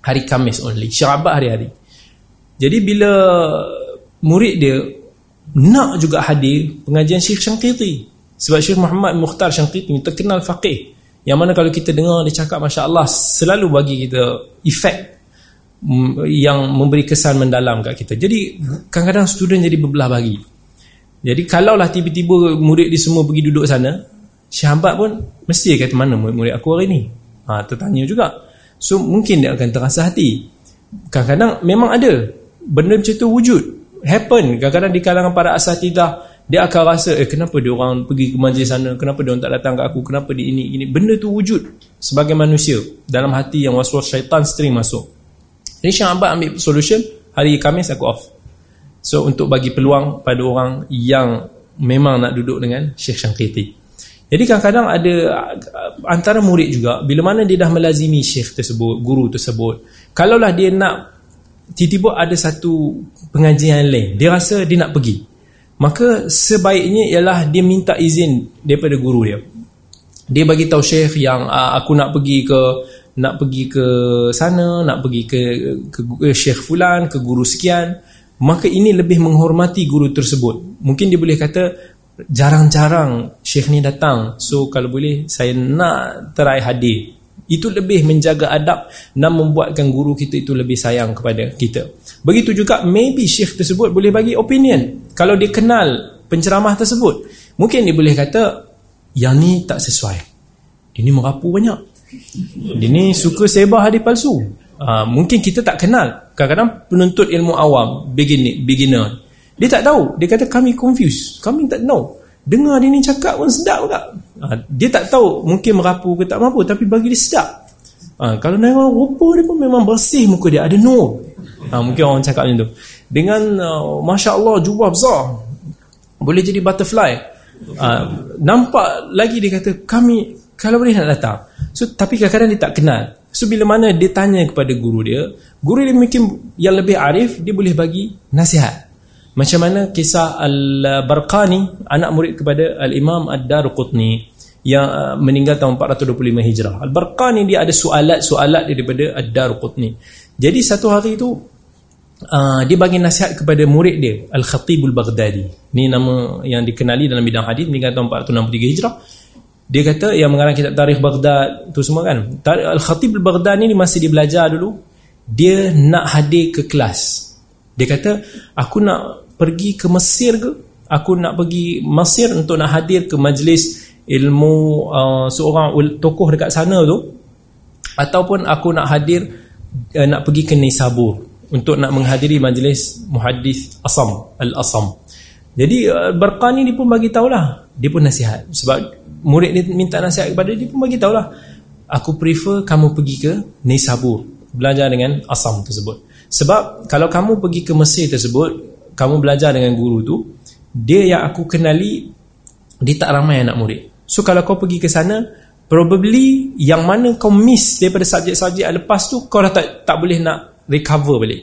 Hari Kamis only. Syekh Abad hari-hari. Jadi bila murid dia nak juga hadir pengajian Syekh Syangkiti sebab Syekh Muhammad Mukhtar Syangkiti terkenal faqih yang mana kalau kita dengar dia cakap Masya Allah selalu bagi kita efek yang memberi kesan mendalam kat kita. Jadi kadang-kadang student jadi berbelah bagi. Jadi kalaulah tiba-tiba murid dia semua pergi duduk sana, Syahabat pun mesti kata mana murid-murid aku hari ni. Ha, tertanya juga. So mungkin dia akan terasa hati. Kadang-kadang memang ada benda macam tu wujud. Happen. Kadang-kadang di kalangan para asatidah dia akan rasa eh kenapa dia orang pergi ke majlis sana? Kenapa dia orang tak datang ke aku? Kenapa dia ini ini? Benda tu wujud sebagai manusia dalam hati yang waswas syaitan sering masuk. Jadi Syekh Abad ambil solution Hari Khamis aku off. So untuk bagi peluang pada orang yang memang nak duduk dengan Syekh Syangkiti Jadi kadang-kadang ada antara murid juga Bila mana dia dah melazimi Syekh tersebut, guru tersebut Kalaulah dia nak tiba-tiba ada satu pengajian lain Dia rasa dia nak pergi Maka sebaiknya ialah dia minta izin daripada guru dia Dia bagi tahu Syekh yang aku nak pergi ke nak pergi ke sana, nak pergi ke, ke, ke syekh fulan, ke guru sekian, maka ini lebih menghormati guru tersebut. Mungkin dia boleh kata jarang-jarang syekh ni datang. So kalau boleh saya nak try hadir. Itu lebih menjaga adab dan membuatkan guru kita itu lebih sayang kepada kita. Begitu juga maybe syekh tersebut boleh bagi opinion. Kalau dia kenal penceramah tersebut, mungkin dia boleh kata yang ni tak sesuai. Ini merapu banyak. Dia ni suka sebah hadis palsu. Ha, mungkin kita tak kenal. Kadang-kadang penuntut ilmu awam, beginner, beginner. Dia tak tahu. Dia kata kami confused. Kami tak tahu. Dengar dia ni cakap pun sedap juga. Ha, dia tak tahu mungkin merapu ke tak mampu. Tapi bagi dia sedap. Ha, kalau tengok rupa dia pun memang bersih muka dia. Ada nur. Ha, mungkin orang cakap macam tu. Dengan uh, Masya Allah jubah besar. Boleh jadi butterfly. Ha, nampak lagi dia kata kami kalau boleh nak datang. So tapi kadang-kadang dia tak kenal. So bila mana dia tanya kepada guru dia guru dia mungkin yang lebih arif dia boleh bagi nasihat. Macam mana kisah Al-Barqani anak murid kepada Al-Imam Ad-Daruqutni yang uh, meninggal tahun 425 Hijrah. Al-Barqani dia ada soalat-soalat daripada Ad-Daruqutni jadi satu hari itu uh, dia bagi nasihat kepada murid dia Al-Khatibul Baghdadi. Ni nama yang dikenali dalam bidang hadis meninggal tahun 463 Hijrah. Dia kata yang mengarang kitab tarikh Baghdad tu semua kan. Al-Khatib al-Baghdad ni masih dia belajar dulu dia nak hadir ke kelas. Dia kata aku nak pergi ke Mesir ke? Aku nak pergi Mesir untuk nak hadir ke majlis ilmu uh, seorang tokoh dekat sana tu. Ataupun aku nak hadir uh, nak pergi ke Nisabur untuk nak menghadiri majlis muhaddis Asam Al-Asam jadi uh, Barqani ni pun bagi tahulah. Dia pun nasihat. Sebab murid ni minta nasihat kepada dia pun bagi tahulah. Aku prefer kamu pergi ke Nisabur belajar dengan asam tersebut. Sebab kalau kamu pergi ke Mesir tersebut kamu belajar dengan guru tu dia yang aku kenali dia tak ramai anak murid. So kalau kau pergi ke sana probably yang mana kau miss daripada subjek-subjek lepas tu kau dah tak, tak boleh nak recover balik.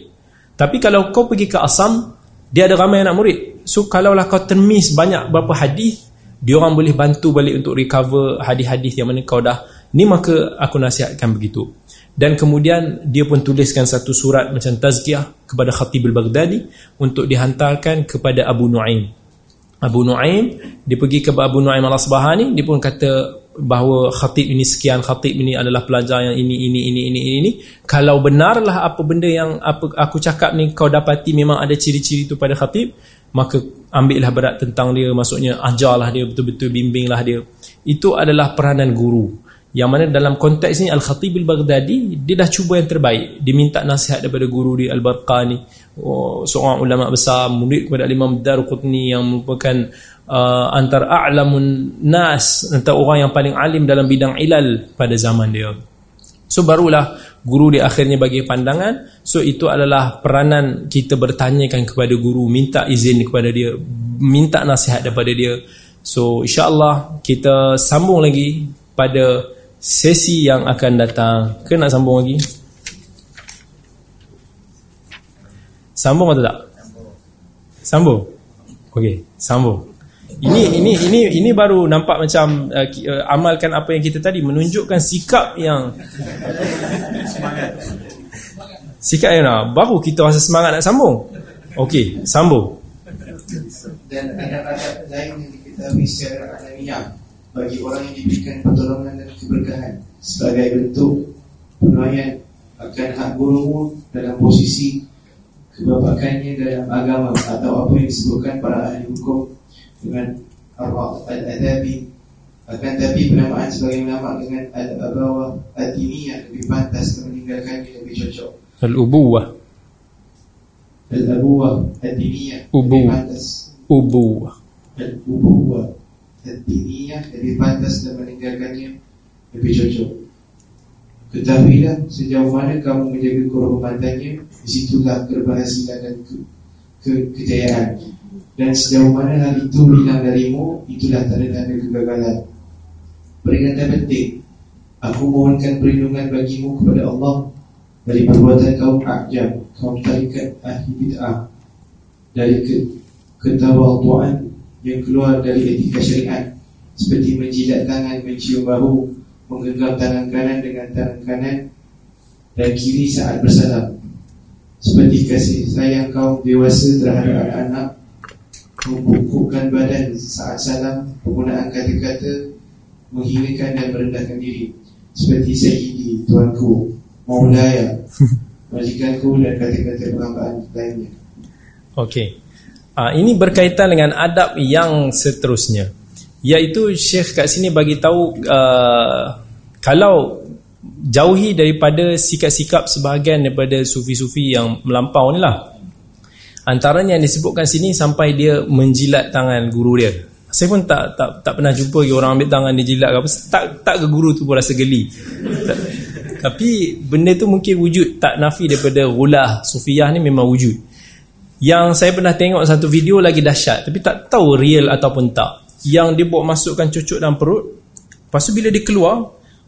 Tapi kalau kau pergi ke asam dia ada ramai anak murid. So kalaulah kau termiss banyak berapa hadis dia orang boleh bantu balik untuk recover hadis-hadis yang mana kau dah. Ni maka aku nasihatkan begitu. Dan kemudian dia pun tuliskan satu surat macam tazkiyah kepada Khatib al-Baghdadi untuk dihantarkan kepada Abu Nuaim. Abu Nuaim dia pergi ke Abu Nuaim al-Asbahani dia pun kata bahawa khatib ini sekian khatib ini adalah pelajar yang ini ini ini ini ini, ini. kalau benarlah apa benda yang apa aku cakap ni kau dapati memang ada ciri-ciri itu pada khatib maka ambillah berat tentang dia. Maksudnya ajarlah dia betul-betul bimbinglah dia. Itu adalah peranan guru. Yang mana dalam konteks ni Al-Khatib Al-Baghdadi dia dah cuba yang terbaik. Dia minta nasihat daripada guru dia Al-Barqani seorang ulama besar murid kepada Imam Dar Qutni yang merupakan uh, antara a'lamun nas antara orang yang paling alim dalam bidang ilal pada zaman dia. So barulah guru dia akhirnya bagi pandangan. So itu adalah peranan kita bertanyakan kepada guru minta izin kepada dia minta nasihat daripada dia. So insyaAllah kita sambung lagi pada sesi yang akan datang. Ke nak sambung lagi sambung atau tak? Sambung. Okey sambung. Ini ini ini ini baru nampak macam uh, uh, amalkan apa yang kita tadi menunjukkan sikap yang sikap yang baru kita rasa semangat nak sambung. Okey sambung. Dan ada-ada lain yang kita secara alamiah bagi orang yang diberikan pertolongan dan keberkahan sebagai bentuk penilaian akan hak gurumu dalam posisi kebapakannya dalam agama atau apa yang disebutkan para ahli hukum dengan arwah al-adabi akan tapi penamaan sebagai nama dengan al-abawah ad-diniyah lebih pantas meninggalkannya lebih cocok. Al-ubuwah. Al-abuwah ad-diniyah lebih pantas. Ubuwah. Al-ubuwah Diniyah lebih pantas dan meninggalkannya lebih cocok Ketahuilah sejauh mana kamu menjaga kehormatannya Disitulah keberhasilan dan ke, ke kejayaan Dan sejauh mana hal itu hilang darimu Itulah tanda-tanda kegagalan. Peringatan penting Aku mohonkan perlindungan bagimu kepada Allah Dari perbuatan kaum akjam Kaum tarikat ahli bid'ah Dari ke, ketawaduan yang keluar dari etika syariat seperti menjilat tangan, mencium bahu, menggenggam tangan kanan dengan tangan kanan dan kiri saat bersalam. Seperti kasih sayang kaum dewasa terhadap anak-anak membungkukkan badan saat salam, penggunaan kata-kata menghinakan dan merendahkan diri seperti sayyidi, tuanku, maulaya, majikanku dan kata-kata perambaan lainnya. Okey. Ha, ini berkaitan dengan adab yang seterusnya. Iaitu Syekh kat sini bagi tahu uh, kalau jauhi daripada sikap-sikap sebahagian daripada sufi-sufi yang melampau ni lah. Antaranya yang disebutkan sini sampai dia menjilat tangan guru dia. Saya pun tak tak tak pernah jumpa orang ambil tangan dia jilat ke apa. Tak tak ke guru tu pun rasa geli. Tapi benda tu mungkin wujud tak nafi daripada rulah sufiyah ni memang wujud. Yang saya pernah tengok satu video lagi dahsyat Tapi tak tahu real ataupun tak Yang dia buat masukkan cucuk dalam perut Lepas tu bila dia keluar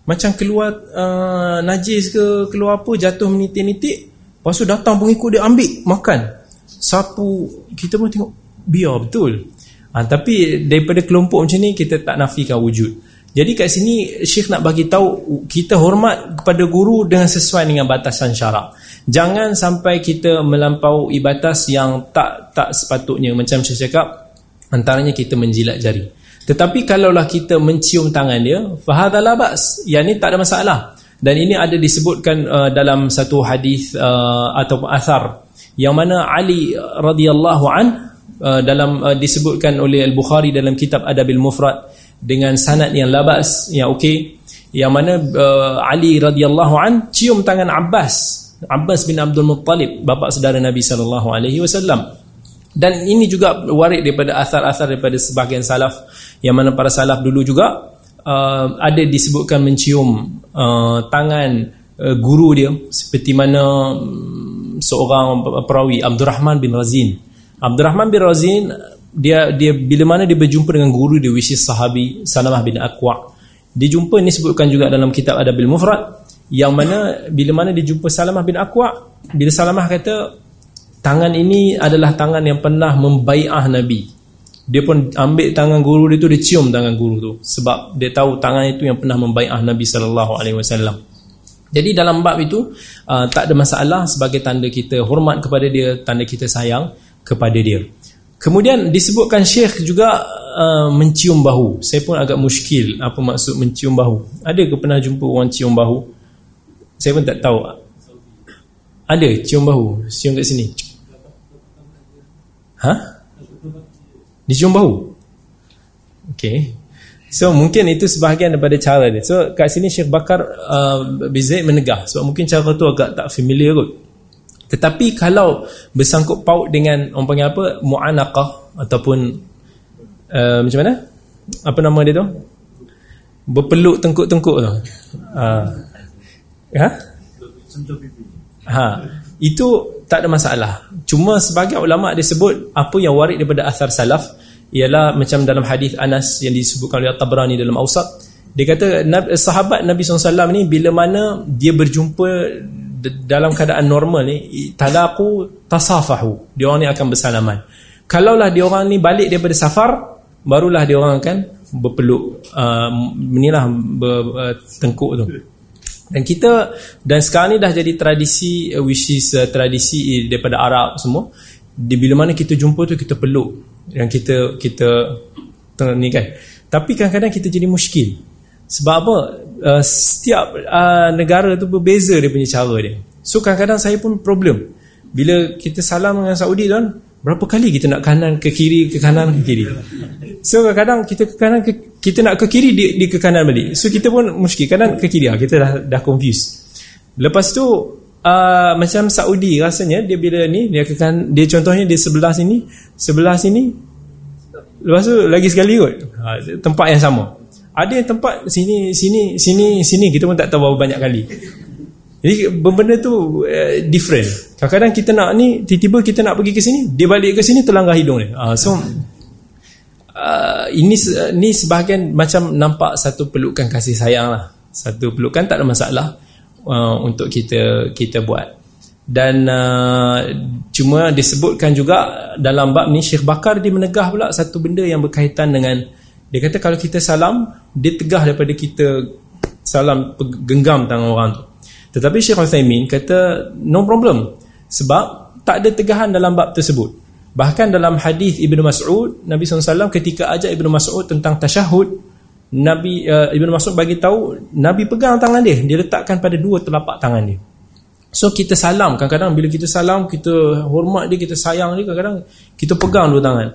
Macam keluar uh, najis ke Keluar apa jatuh menitik-nitik Lepas tu datang pengikut dia ambil Makan. Sapu Kita pun tengok Biar betul. Ha, Tapi daripada kelompok macam ni Kita tak nafikan wujud. Jadi kat sini Syekh nak bagi tahu kita hormat kepada guru dengan sesuai dengan batasan syarak. Jangan sampai kita melampaui batas yang tak tak sepatutnya. Macam saya cakap antaranya kita menjilat jari. Tetapi kalaulah kita mencium tangan dia, fahadalah bas. Yang ni tak ada masalah. Dan ini ada disebutkan uh, dalam satu hadis uh, ataupun athar yang mana Ali radhiyallahu an uh, dalam uh, disebutkan oleh Al-Bukhari dalam kitab Adabil Mufrad dengan sanad yang labas yang okey yang mana uh, Ali radhiyallahu an cium tangan Abbas Abbas bin Abdul Muttalib bapa saudara Nabi sallallahu alaihi wasallam dan ini juga warid daripada asar-asar daripada sebahagian salaf yang mana para salaf dulu juga uh, ada disebutkan mencium uh, tangan uh, guru dia seperti mana um, seorang perawi Abdul Rahman bin Razin. Abdul Rahman bin Razin dia dia bila mana dia berjumpa dengan guru dia which is sahabi Salamah bin Aqwa dia jumpa ini sebutkan juga dalam kitab Adabil Mufrad yang mana bila mana dia jumpa Salamah bin Aqwa bila Salamah kata tangan ini adalah tangan yang pernah membai'ah Nabi. Dia pun ambil tangan guru dia tu dia cium tangan guru tu. Sebab dia tahu tangan itu yang pernah membai'ah Nabi sallallahu alaihi wasallam. Jadi dalam bab itu uh, tak ada masalah sebagai tanda kita hormat kepada dia tanda kita sayang kepada dia. Kemudian disebutkan syekh juga uh, mencium bahu. Saya pun agak muskil apa maksud mencium bahu? Ada ke pernah jumpa orang cium bahu? Saya pun tak tahu. Ada cium bahu. Cium kat sini Ha? Dicium bau. Okay. So mungkin itu sebahagian daripada cara dia. So kat sini Syekh Bakar uh, Bizaid menegah sebab mungkin cara tu agak tak familiar kot. Tetapi kalau bersangkut paut dengan orang panggil apa mu'anaqah ataupun uh, macam mana? Apa nama dia tu? Berpeluk tengkuk-tengkuk tu. Uh, ha? Ha. Itu tak ada masalah. Cuma sebagai ulama dia sebut apa yang warid daripada asar salaf ialah macam dalam hadis Anas yang disebutkan oleh At-Tabrani dalam Ausat dia kata sahabat Nabi SAW ni bila mana dia berjumpa dalam keadaan normal ni talaku tasafahu. Dia orang ni akan bersalaman. Kalaulah dia orang ni balik daripada safar barulah dia orang akan berpeluk uh, inilah bertengkuk tu dan kita dan sekarang ni dah jadi tradisi uh, which is uh, tradisi daripada Arab semua. Di bila mana kita jumpa tu kita peluk yang kita kita tengah ni kan. Tapi kadang-kadang kita jadi muskil. Sebab apa? Uh, setiap uh, negara tu berbeza dia punya cara dia. So kadang-kadang saya pun problem. Bila kita salam dengan Saudi tu kan, berapa kali kita nak kanan ke kiri ke kanan ke kiri. So kadang-kadang kita ke kanan ke, kita nak ke kiri dia, dia ke kanan balik. So kita pun muskil kanan ke kiri lah. Kita dah dah confuse. Lepas tu uh, macam Saudi rasanya dia bila ni dia ke kan dia contohnya dia sebelah sini, sebelah sini. Lepas tu lagi sekali kot. Uh, tempat yang sama. Ada yang tempat sini sini sini sini kita pun tak tahu berapa banyak kali. Jadi benda tu uh, different. Kadang-kadang kita nak ni tiba-tiba kita nak pergi ke sini, dia balik ke sini terlanggar hidung dia. Uh, so uh, ini ini sebahagian macam nampak satu pelukan kasih sayang lah. Satu pelukan tak ada masalah uh, untuk kita kita buat. Dan uh, cuma disebutkan juga dalam bab ni Syekh Bakar dia menegah pula satu benda yang berkaitan dengan dia kata kalau kita salam dia tegah daripada kita salam genggam tangan orang tu. Tetapi Syekh Uthaymin kata no problem sebab tak ada tegahan dalam bab tersebut Bahkan dalam hadis Ibnu Mas'ud, Nabi SAW ketika ajak Ibnu Mas'ud tentang tasyahud, Nabi uh, Ibnu Mas'ud bagi tahu Nabi pegang tangan dia, dia letakkan pada dua telapak tangan dia. So kita salam, kadang-kadang bila kita salam, kita hormat dia, kita sayang dia, kadang-kadang kita pegang dua tangan.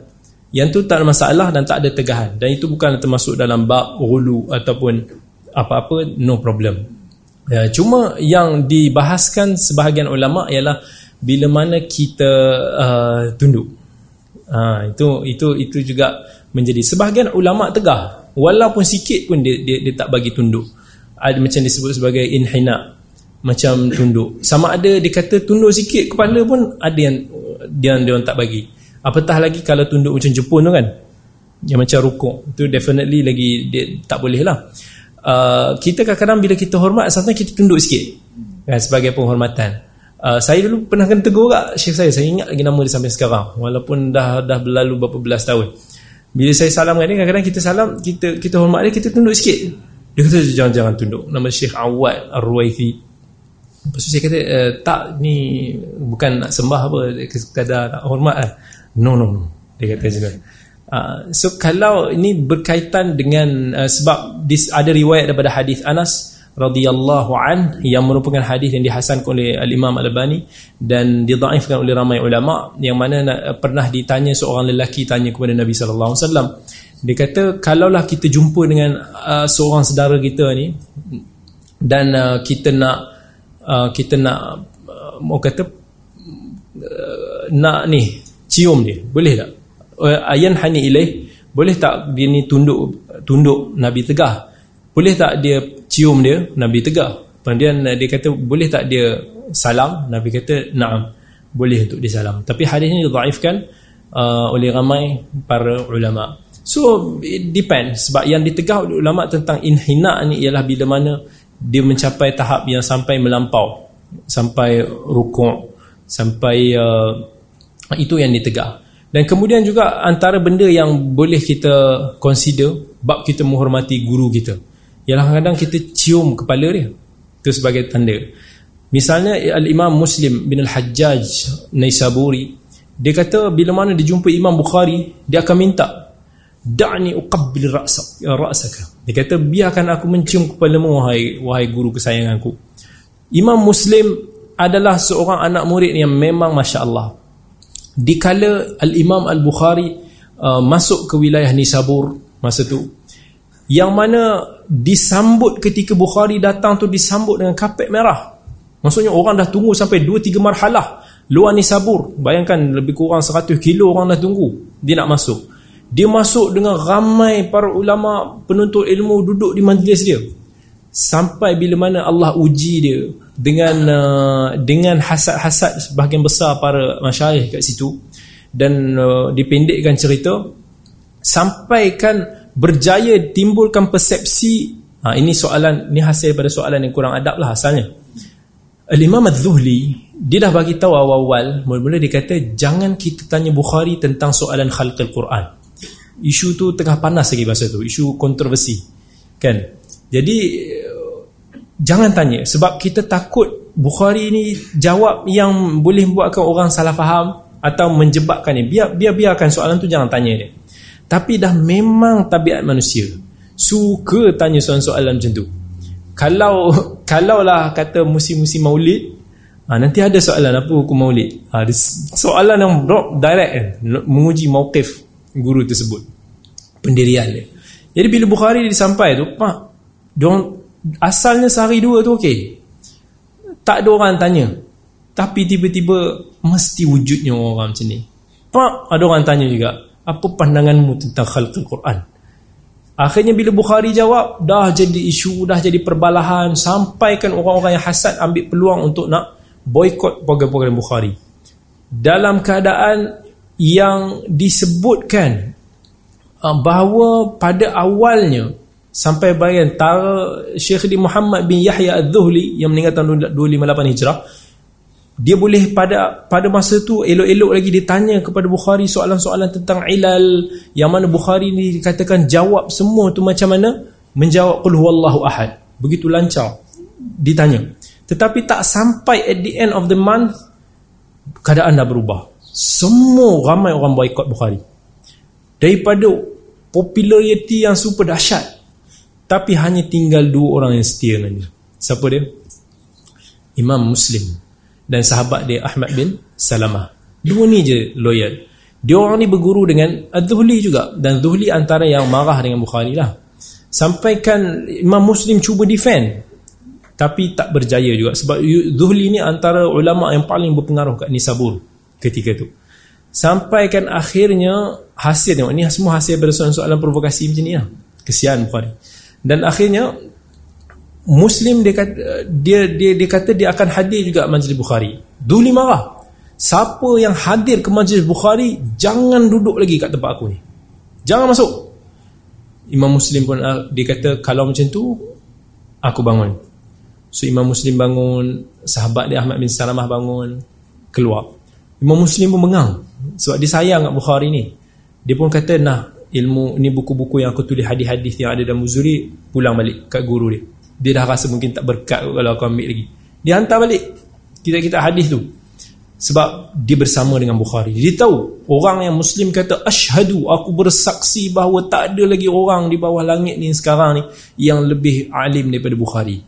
Yang tu tak ada masalah dan tak ada tegahan. Dan itu bukan termasuk dalam bab ghulu ataupun apa-apa, no problem. Ya, cuma yang dibahaskan sebahagian ulama ialah bila mana kita uh, tunduk. Ha, itu itu itu juga menjadi sebahagian ulama tegah walaupun sikit pun dia dia, dia tak bagi tunduk. Ada macam disebut sebagai inhina macam tunduk. Sama ada dia kata tunduk sikit kepala pun ada yang dia dia tak bagi. Apatah lagi kalau tunduk macam Jepun tu kan. Yang macam rukuk. Itu definitely lagi dia tak boleh lah. Uh, kita kadang-kadang bila kita hormat Asalnya kita tunduk sikit kan, Sebagai penghormatan Uh, saya dulu pernah kena tegur kat syekh saya. Saya ingat lagi nama dia sampai sekarang. Walaupun dah dah berlalu beberapa belas tahun. Bila saya salam dengan dia, kadang-kadang kita salam, kita kita hormat dia, kita tunduk sikit. Dia kata, jangan-jangan tunduk. Nama Syekh Awad Ar-Ruwaithi. Lepas tu saya kata, e, tak, ni bukan nak sembah apa, sekadar nak hormat lah. No, no, no. Dia kata macam. Uh, so kalau ini berkaitan dengan uh, sebab dis, ada riwayat daripada hadis Anas radhiyallahu an yang merupakan hadis yang dihasankan oleh al-Imam Al-Albani dan didhaifkan oleh ramai ulama yang mana pernah ditanya seorang lelaki tanya kepada Nabi sallallahu alaihi wasallam. Dia kata kalaulah kita jumpa dengan uh, seorang saudara kita ni dan uh, kita nak uh, kita nak uh, mau kata uh, nak ni cium dia boleh tak? Ayan hani ilaih boleh tak dia ni tunduk tunduk Nabi tegah? Boleh tak dia cium dia Nabi tegak kemudian eh, dia kata boleh tak dia salam? Nabi kata na'am boleh untuk disalam. Tapi hadis ini didhaifkan uh, oleh ramai para ulama. So it depends. Sebab yang ditegah oleh ulama tentang inhina ni ialah bila mana dia mencapai tahap yang sampai melampau sampai rukuk sampai uh, itu yang ditegar dan kemudian juga antara benda yang boleh kita consider bab kita menghormati guru kita ialah kadang-kadang kita cium kepala dia. Itu sebagai tanda. Misalnya al-imam muslim bin al-hajjaj naisaburi dia kata bila mana dia jumpa imam bukhari dia akan minta da'ni uqabbil ra'sak ra'saka. Dia kata biarkan aku mencium kepalamu wahai wahai guru kesayanganku. Imam muslim adalah seorang anak murid yang memang masya-Allah. Dikala al-imam al-bukhari uh, masuk ke wilayah nisabur masa tu yang mana disambut ketika bukhari datang tu disambut dengan kapet merah. Maksudnya orang dah tunggu sampai 2 3 marhalah. Luar nisabur bayangkan lebih kurang 100 kilo orang dah tunggu. Dia nak masuk. Dia masuk dengan ramai para ulama penuntut ilmu duduk di majlis dia. Sampai bila mana Allah uji dia dengan uh, dengan hasad-hasad sebahagian besar para masyayikh kat situ. Dan uh, dipendekkan cerita. Sampaikan berjaya timbulkan persepsi ha, ini soalan ni hasil pada soalan yang kurang adab lah asalnya. Al-Imam Al-Zuhli dia dah bagi tahu awal-awal mula-mula dia kata jangan kita tanya Bukhari tentang soalan khalqil Quran. Isu tu tengah panas lagi masa tu isu kontroversi kan? Jadi jangan tanya sebab kita takut Bukhari ni jawab yang boleh buatkan orang salah faham atau menjebakkan ni. Biar biar biarkan soalan tu jangan tanya dia tapi dah memang tabiat manusia. Suka tanya soalan-soalan macam tu. Kalau kalau lah kata musim-musim maulid ha, nanti ada soalan apa hukum maulid? Ha, soalan yang direct kan menguji mauqif guru tersebut. Pendirian dia. Jadi bila Bukhari dia sampai tu pak diorang asalnya sehari dua tu okey? Tak ada orang tanya. Tapi tiba-tiba mesti wujudnya orang macam ni. Pak ada orang tanya juga apa pandanganmu tentang khalqul Quran? Akhirnya bila Bukhari jawab dah jadi isu dah jadi perbalahan sampaikan orang-orang yang hasad ambil peluang untuk nak boykot program-program Bukhari. Dalam keadaan yang disebutkan uh, bahawa pada awalnya sampai bayan Syekh Muhammad bin Yahya Al-Dhuhli yang meninggal tahun 258 Hijrah dia boleh pada pada masa tu elok-elok lagi ditanya kepada Bukhari soalan-soalan tentang ilal. Yang mana Bukhari ni dikatakan jawab semua tu macam mana? Menjawab qul huwallahu ahad. Begitu lancar ditanya. Tetapi tak sampai at the end of the month keadaan dah berubah. Semua ramai orang boikot Bukhari. Daripada populariti yang super dahsyat tapi hanya tinggal dua orang yang setia dengan dia. Siapa dia? Imam Muslim dan sahabat dia Ahmad bin Salamah. Dua ni je loyal. Dia orang ni berguru dengan Ad-Dhuhli juga. Dan Dhuhli antara yang marah dengan Bukhari lah. Sampaikan Imam Muslim cuba defend. Tapi tak berjaya juga. Sebab Dhuhli ni antara ulama yang paling berpengaruh kat Nisabur ketika tu. Sampaikan akhirnya hasil tengok. Ni semua hasil pada soalan-soalan provokasi macam ni lah. Kesian Bukhari. Dan akhirnya Muslim dia kata dia dia dia kata dia akan hadir juga majlis Bukhari. Duli marah. Siapa yang hadir ke majlis Bukhari jangan duduk lagi kat tempat aku ni. Jangan masuk. Imam Muslim pun ah, dia kata kalau macam tu aku bangun. So Imam Muslim bangun sahabat dia Ahmad bin Salamah bangun keluar. Imam Muslim pun mengang sebab dia sayang kat Bukhari ni. Dia pun kata nah ilmu ni buku-buku yang aku tulis hadis-hadis yang ada dalam Muzuri pulang balik kat guru dia dia dah rasa mungkin tak berkat kalau aku ambil lagi. Dia hantar balik kita-kita hadis tu. Sebab dia bersama dengan Bukhari. Dia tahu orang yang Muslim kata ashadu aku bersaksi bahawa tak ada lagi orang di bawah langit ni sekarang ni yang lebih alim daripada Bukhari.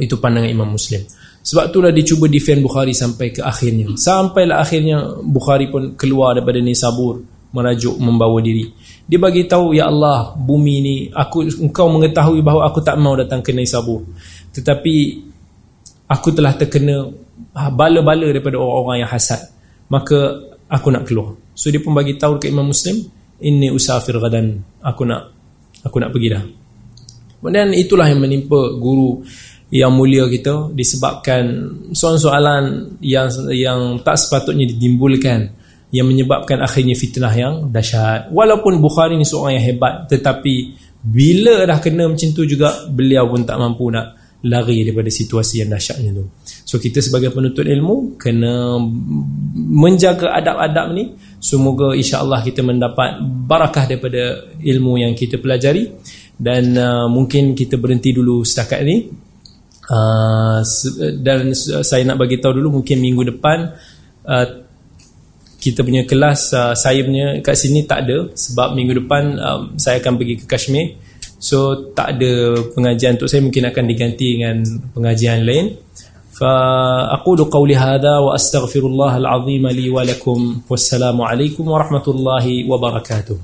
Itu pandangan Imam Muslim. Sebab itulah dia cuba defend Bukhari sampai ke akhirnya. Sampailah akhirnya Bukhari pun keluar daripada Nisabur merajuk membawa diri. Dia bagi tahu ya Allah, bumi ni aku engkau mengetahui bahawa aku tak mau datang ke Nisabur. Tetapi aku telah terkena ah, bala-bala daripada orang-orang yang hasad. Maka aku nak keluar. So dia pun bagi tahu ke Imam Muslim, ini usafir gadan. Aku nak aku nak pergi dah. Kemudian itulah yang menimpa guru yang mulia kita disebabkan soalan-soalan yang yang tak sepatutnya ditimbulkan yang menyebabkan akhirnya fitnah yang dahsyat walaupun Bukhari ni seorang yang hebat tetapi bila dah kena macam tu juga beliau pun tak mampu nak lari daripada situasi yang dahsyatnya tu So kita sebagai penuntut ilmu kena menjaga adab-adab ni. Semoga insya-Allah kita mendapat barakah daripada ilmu yang kita pelajari dan uh, mungkin kita berhenti dulu setakat ni. Uh, dan saya nak bagi tahu dulu mungkin minggu depan uh, kita punya kelas uh, saya punya kat sini tak ada sebab minggu depan um, saya akan pergi ke Kashmir so tak ada pengajian untuk saya mungkin akan diganti dengan pengajian lain فأقول قولي هذا وأستغفر الله العظيم لي ولكم والسلام عليكم ورحمة الله وبركاته